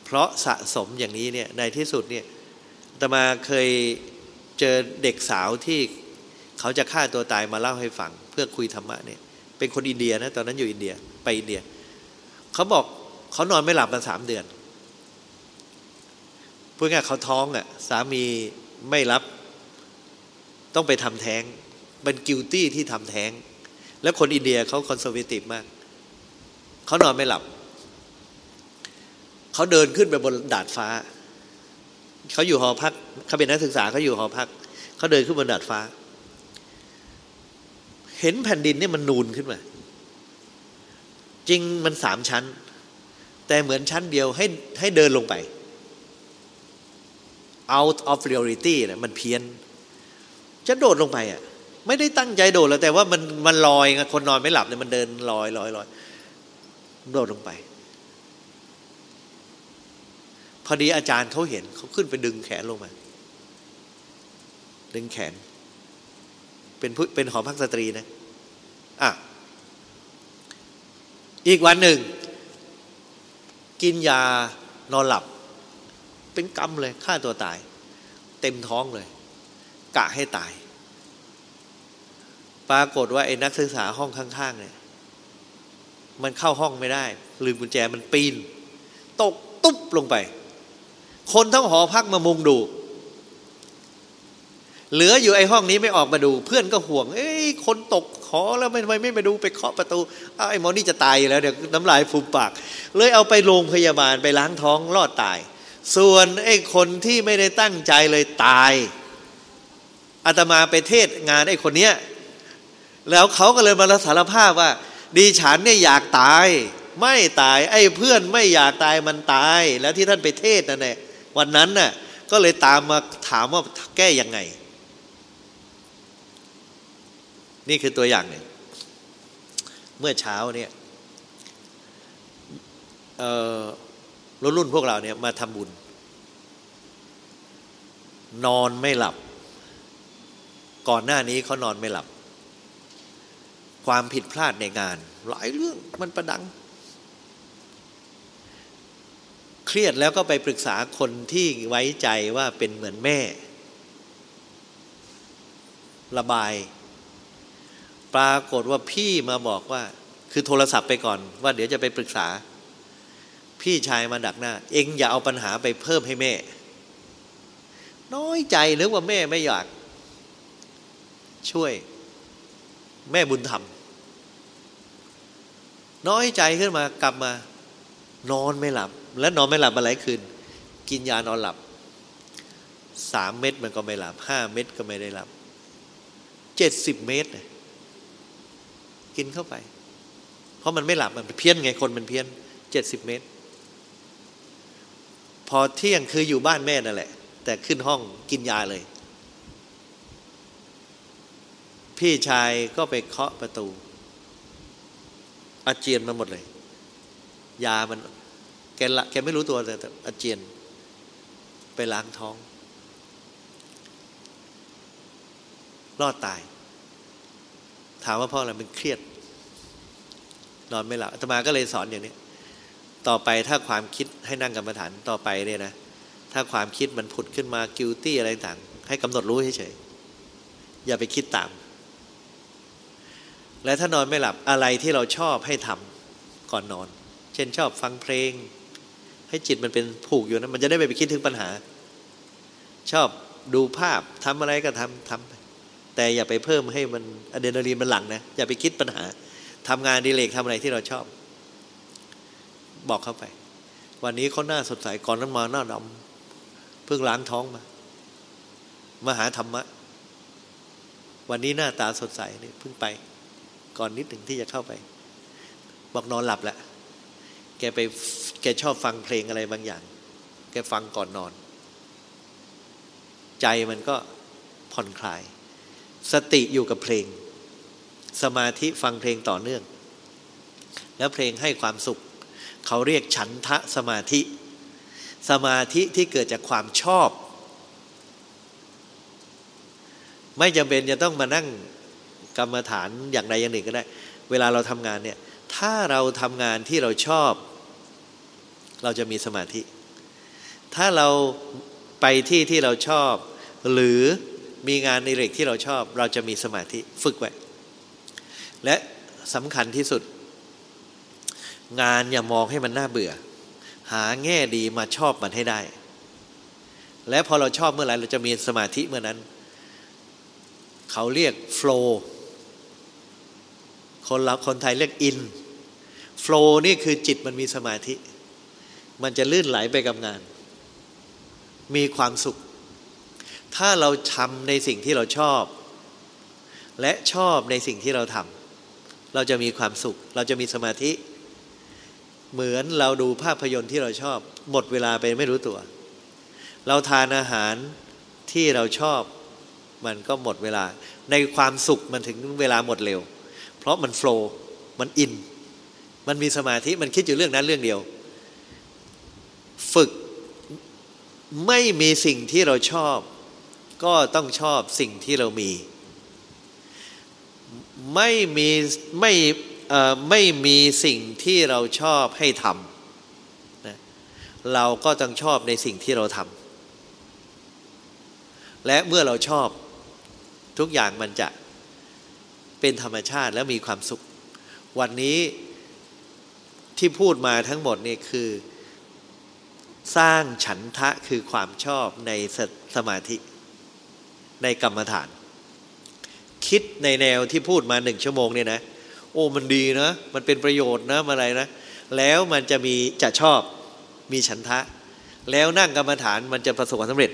เพราะสะสมอย่างนี้เนี่ยในที่สุดเนี่ยตมาเคยเจอเด็กสาวที่เขาจะฆ่าตัวตายมาเล่าให้ฟัง เพื่อคุยธรรมะเนี่ยเป็นคนอินเดียนะตอนนั้นอยู่อินเดียไปอินเดีย เขาบอกเขานอนไม่หลับมาสามเดือน พูดง่ายเขาท้องอะ่ะสามีไม่รับ ต้องไปทำแท้งเป็น guilty ที่ทำแท้ง แล้วคนอินเดียเขา conservative มาก เขานอนไม่หลับ เขาเดินขึ้นไปบนดาดฟ้า เขาอยู่หอพัก เขาเป็นนักศึกษาเขาอยู่หอพัก เขาเดินขึ้นบนดาดฟ้า เห็นแผ่นดินนี่มันนูนขึ้นมา จริงมันสามชั้น แต่เหมือนชั้นเดียวให้ให้เดินลงไป out of reality นะมันเพี้ยน จะโดดลงไปอะ ไม่ได้ตั้งใจโดดแล้วแต่ว่ามันมันลอยคนนอนไม่หลับเนี่ยมันเดินลอยลอยลอยโดดลงไป พอดีอาจารย์เขาเห็นเขาขึ้นไปดึงแขนลงมา ดึงแขน เป็นผู้เป็นหอพักสตรีนะอะอีกวันหนึ่ง กินยานอนหลับ เป็นกรรมเลยฆ่าตัวตาย เต็มท้องเลย กะให้ตาย ปรากฏว่าไอ้นักศึกษาห้องข้างๆเนี่ยมันเข้าห้องไม่ได้ ลืมกุญแจมันปีน ตกตุ๊บลงไป คนทั้งหอพักมามุงดู เหลืออยู่ไอ้ห้องนี้ไม่ออกมาดู เพื่อนก็ห่วง เอ้ยคนตกขอแล้วไม่ไม่ไม่มาดูไปเคาะประตูอ้าวไอ้หมอนี่จะตายแล้วเดี๋ยวน้ำลายฟูมปาก เลยเอาไปโรงพยาบาลไปล้างท้องรอดตาย ส่วนไอ้คนที่ไม่ได้ตั้งใจเลยตายอาตมาไปเทศงานไอ้คนเนี้ยแล้วเขาก็เลยมาสารภาพว่า ดีฉันเนี่ยอยากตาย ไม่ตาย ไอ้เพื่อนไม่อยากตายมันตาย แล้วที่ท่านไปเทศนั่นแหละวันนั้นน่ะก็เลยตามมาถามว่าแก้ยังไง นี่คือตัวอย่างหนึ่งเมื่อเช้าเนี่ยเออ รุ่นรุ่นพวกเราเนี่ยมาทำบุญ นอนไม่หลับ ก่อนหน้านี้เขานอนไม่หลับ ความผิดพลาดในงาน หลายเรื่องมันประดัง เครียดแล้วก็ไปปรึกษาคนที่ไว้ใจว่าเป็นเหมือนแม่ ระบาย ปรากฏว่าพี่มาบอกว่า คือโทรศัพท์ไปก่อนว่าเดี๋ยวจะไปปรึกษา พี่ชายมาดักหน้า เองอย่าเอาปัญหาไปเพิ่มให้แม่ น้อยใจนึกว่าแม่ไม่อยาก ช่วย แม่บุญธรรม น้อยใจขึ้นมากลับมา นอนไม่หลับ และนอนไม่หลับมาหลายคืน กินยานอนหลับสามเม็ดมันก็ไม่หลับห้าเม็ดก็ไม่ได้หลับเจ็ดสิบเม็ดกินเข้าไป เพราะมันไม่หลับมันเพี้ยนไงคนมันเพี้ยนเจ็ดสิบเมตร พอเที่ยงคืออยู่บ้านแม่นั่นแหละ แต่ขึ้นห้องกินยาเลย พี่ชายก็ไปเคาะประตู อาเจียนมาหมดเลย ยามันแกละแกไม่รู้ตัวแต่อาเจียน ไปล้างท้อง รอดตาย ถามว่าพ่ออะไรมันเครียด นอนไม่หลับอาตมาก็เลยสอนอย่างนี้ ต่อไปถ้าความคิดให้นั่งกรรมฐานต่อไปเนี่ยนะถ้าความคิดมันผุดขึ้นมากิลตี้อะไรต่างให้กำหนดรู้เฉยๆอย่าไปคิดตาม และถ้านอนไม่หลับอะไรที่เราชอบให้ทำก่อนนอน เช่นชอบฟังเพลง ให้จิตมันเป็นผูกอยู่นะมันจะได้ไม่ไปคิดถึงปัญหา ชอบดูภาพทำอะไรก็ทำทำไปแต่อย่าไปเพิ่มให้มันอะดรีนาลีนมันหลังนะอย่าไปคิดปัญหาทำงานดีเลกทำอะไรที่เราชอบ บอกเข้าไป วันนี้เขาหน้าสดใสก่อนนั้นมาหน้าดำเพิ่งล้างท้องมามาหาธรรมะ วันนี้หน้าตาสดใสเนี่ยเพิ่งไป ก่อนนิดหนึ่งที่จะเข้าไป บอกนอนหลับแหล้วแกไปแกชอบฟังเพลงอะไรบางอย่าง แกฟังก่อนนอน ใจมันก็ผ่อนคลาย สติอยู่กับเพลง สมาธิฟังเพลงต่อเนื่อง แล้วเพลงให้ความสุข เขาเรียกฉันทะสมาธิ สมาธิที่เกิดจากความชอบ ไม่จำเป็นจะต้องมานั่งกรรมฐานอย่างใดอย่างหนึ่งก็ได้ เวลาเราทำงานเนี่ยถ้าเราทำงานที่เราชอบ เราจะมีสมาธิ ถ้าเราไปที่ที่เราชอบ หรือมีงานในเรกที่เราชอบ เราจะมีสมาธิฝึกไว้ และสำคัญที่สุด งานอย่ามองให้มันน่าเบื่อ หาแง่ดีมาชอบมันให้ได้ และพอเราชอบเมื่อไหร่เราจะมีสมาธิเมื่อนั้น เขาเรียก flow คนเราคนไทยเรียก in flow นี่คือจิตมันมีสมาธิ มันจะลื่นไหลไปกับงาน มีความสุข ถ้าเราทำในสิ่งที่เราชอบ และชอบในสิ่งที่เราทำเราจะมีความสุข เราจะมีสมาธิ เหมือนเราดูภาพยนตร์ที่เราชอบ หมดเวลาไปไม่รู้ตัว เราทานอาหารที่เราชอบ มันก็หมดเวลา ในความสุขมันถึงเวลาหมดเร็ว เพราะมันโฟล์มันอิน มันมีสมาธิมันคิดอยู่เรื่องนั้นเรื่องเดียว ฝึกไม่มีสิ่งที่เราชอบ ก็ต้องชอบสิ่งที่เรามี ไม่มีไม่ ไม่มีสิ่งที่เราชอบให้ทำนะเราก็ต้องชอบในสิ่งที่เราทำและเมื่อเราชอบทุกอย่างมันจะเป็นธรรมชาติและมีความสุข วันนี้ที่พูดมาทั้งหมดนี่คือสร้างฉันทะคือความชอบในสสมาธิ ในกรรมฐาน คิดในแนวที่พูดมาหนึ่งชั่วโมงเนี่ยนะ โอ้มันดีนะ มันเป็นประโยชน์นะอะไรนะ แล้วมันจะมีจะชอบมีฉันทะ แล้วนั่งกรรมฐานมันจะประสบความสำเร็จ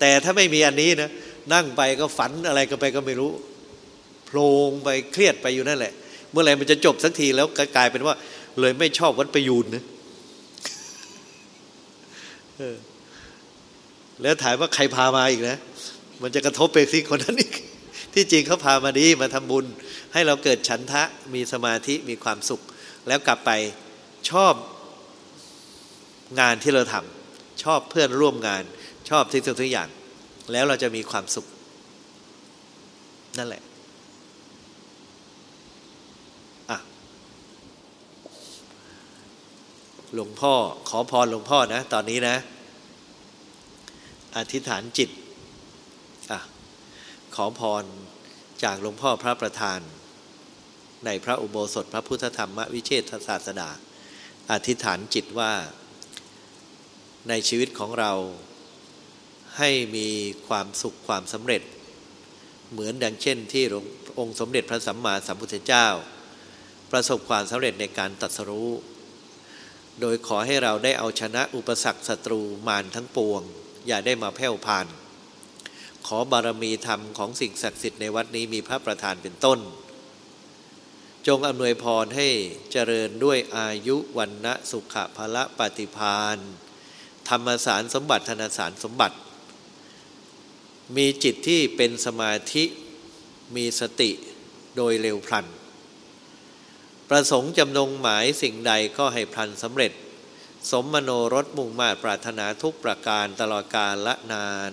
แต่ถ้าไม่มีอันนี้นะนั่งไปก็ฝันอะไรก็ไปก็ไม่รู้โพลงไปเครียดไปอยู่นั่นแหละ เมื่อไหร่มันจะจบสักทีแล้วกลายเป็นว่า เลยไม่ชอบวัดประยูนนะแล้วถามว่าใครพามาอีกนะ มันจะกระทบไปที่คนนั้นอีก ที่จริงเขาพามาดีมาทำบุญ ให้เราเกิดฉันทะมีสมาธิมีความสุข แล้วกลับไปชอบงานที่เราทำชอบเพื่อนร่วมงาน ชอบทุกสิ่งทุกอย่าง แล้วเราจะมีความสุข นั่นแหละอะหลวงพ่อขอพรหลวงพ่อนะ ตอนนี้นะ อธิษฐานจิตอขอพรจากหลวงพ่อพระประธาน ในพระอุโบสถพระพุทธธรรมวิเชษศาสดา อธิษฐานจิตว่า ในชีวิตของเราให้มีความสุขความสำเร็จ เหมือนดังเช่นที่องค์สมเด็จพระสัมมาสัมพุทธเจ้า ประสบความสำเร็จในการตัดสรู้ โดยขอให้เราได้เอาชนะอุปสรรคศัตรูมารทั้งปวง อย่าได้มาแผ่วพาน ขอบารมีธรรมของสิ่งศักดิ์สิทธิ์ในวัดนี้มีพระประธานเป็นต้น จงอำนวยพรให้เจริญด้วยอายุวันนะสุขภละปฏิพานธรรมสารสมบัติธนสารสมบัติ มีจิตที่เป็นสมาธิมีสติโดยเร็วพลัน ประสงค์จำนงหมายสิ่งใดก็ให้พลันสำเร็จ สมมโนรสมุ่งมาตรปรารถนาทุกประการตลอดกาลละนาน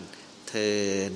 เทิน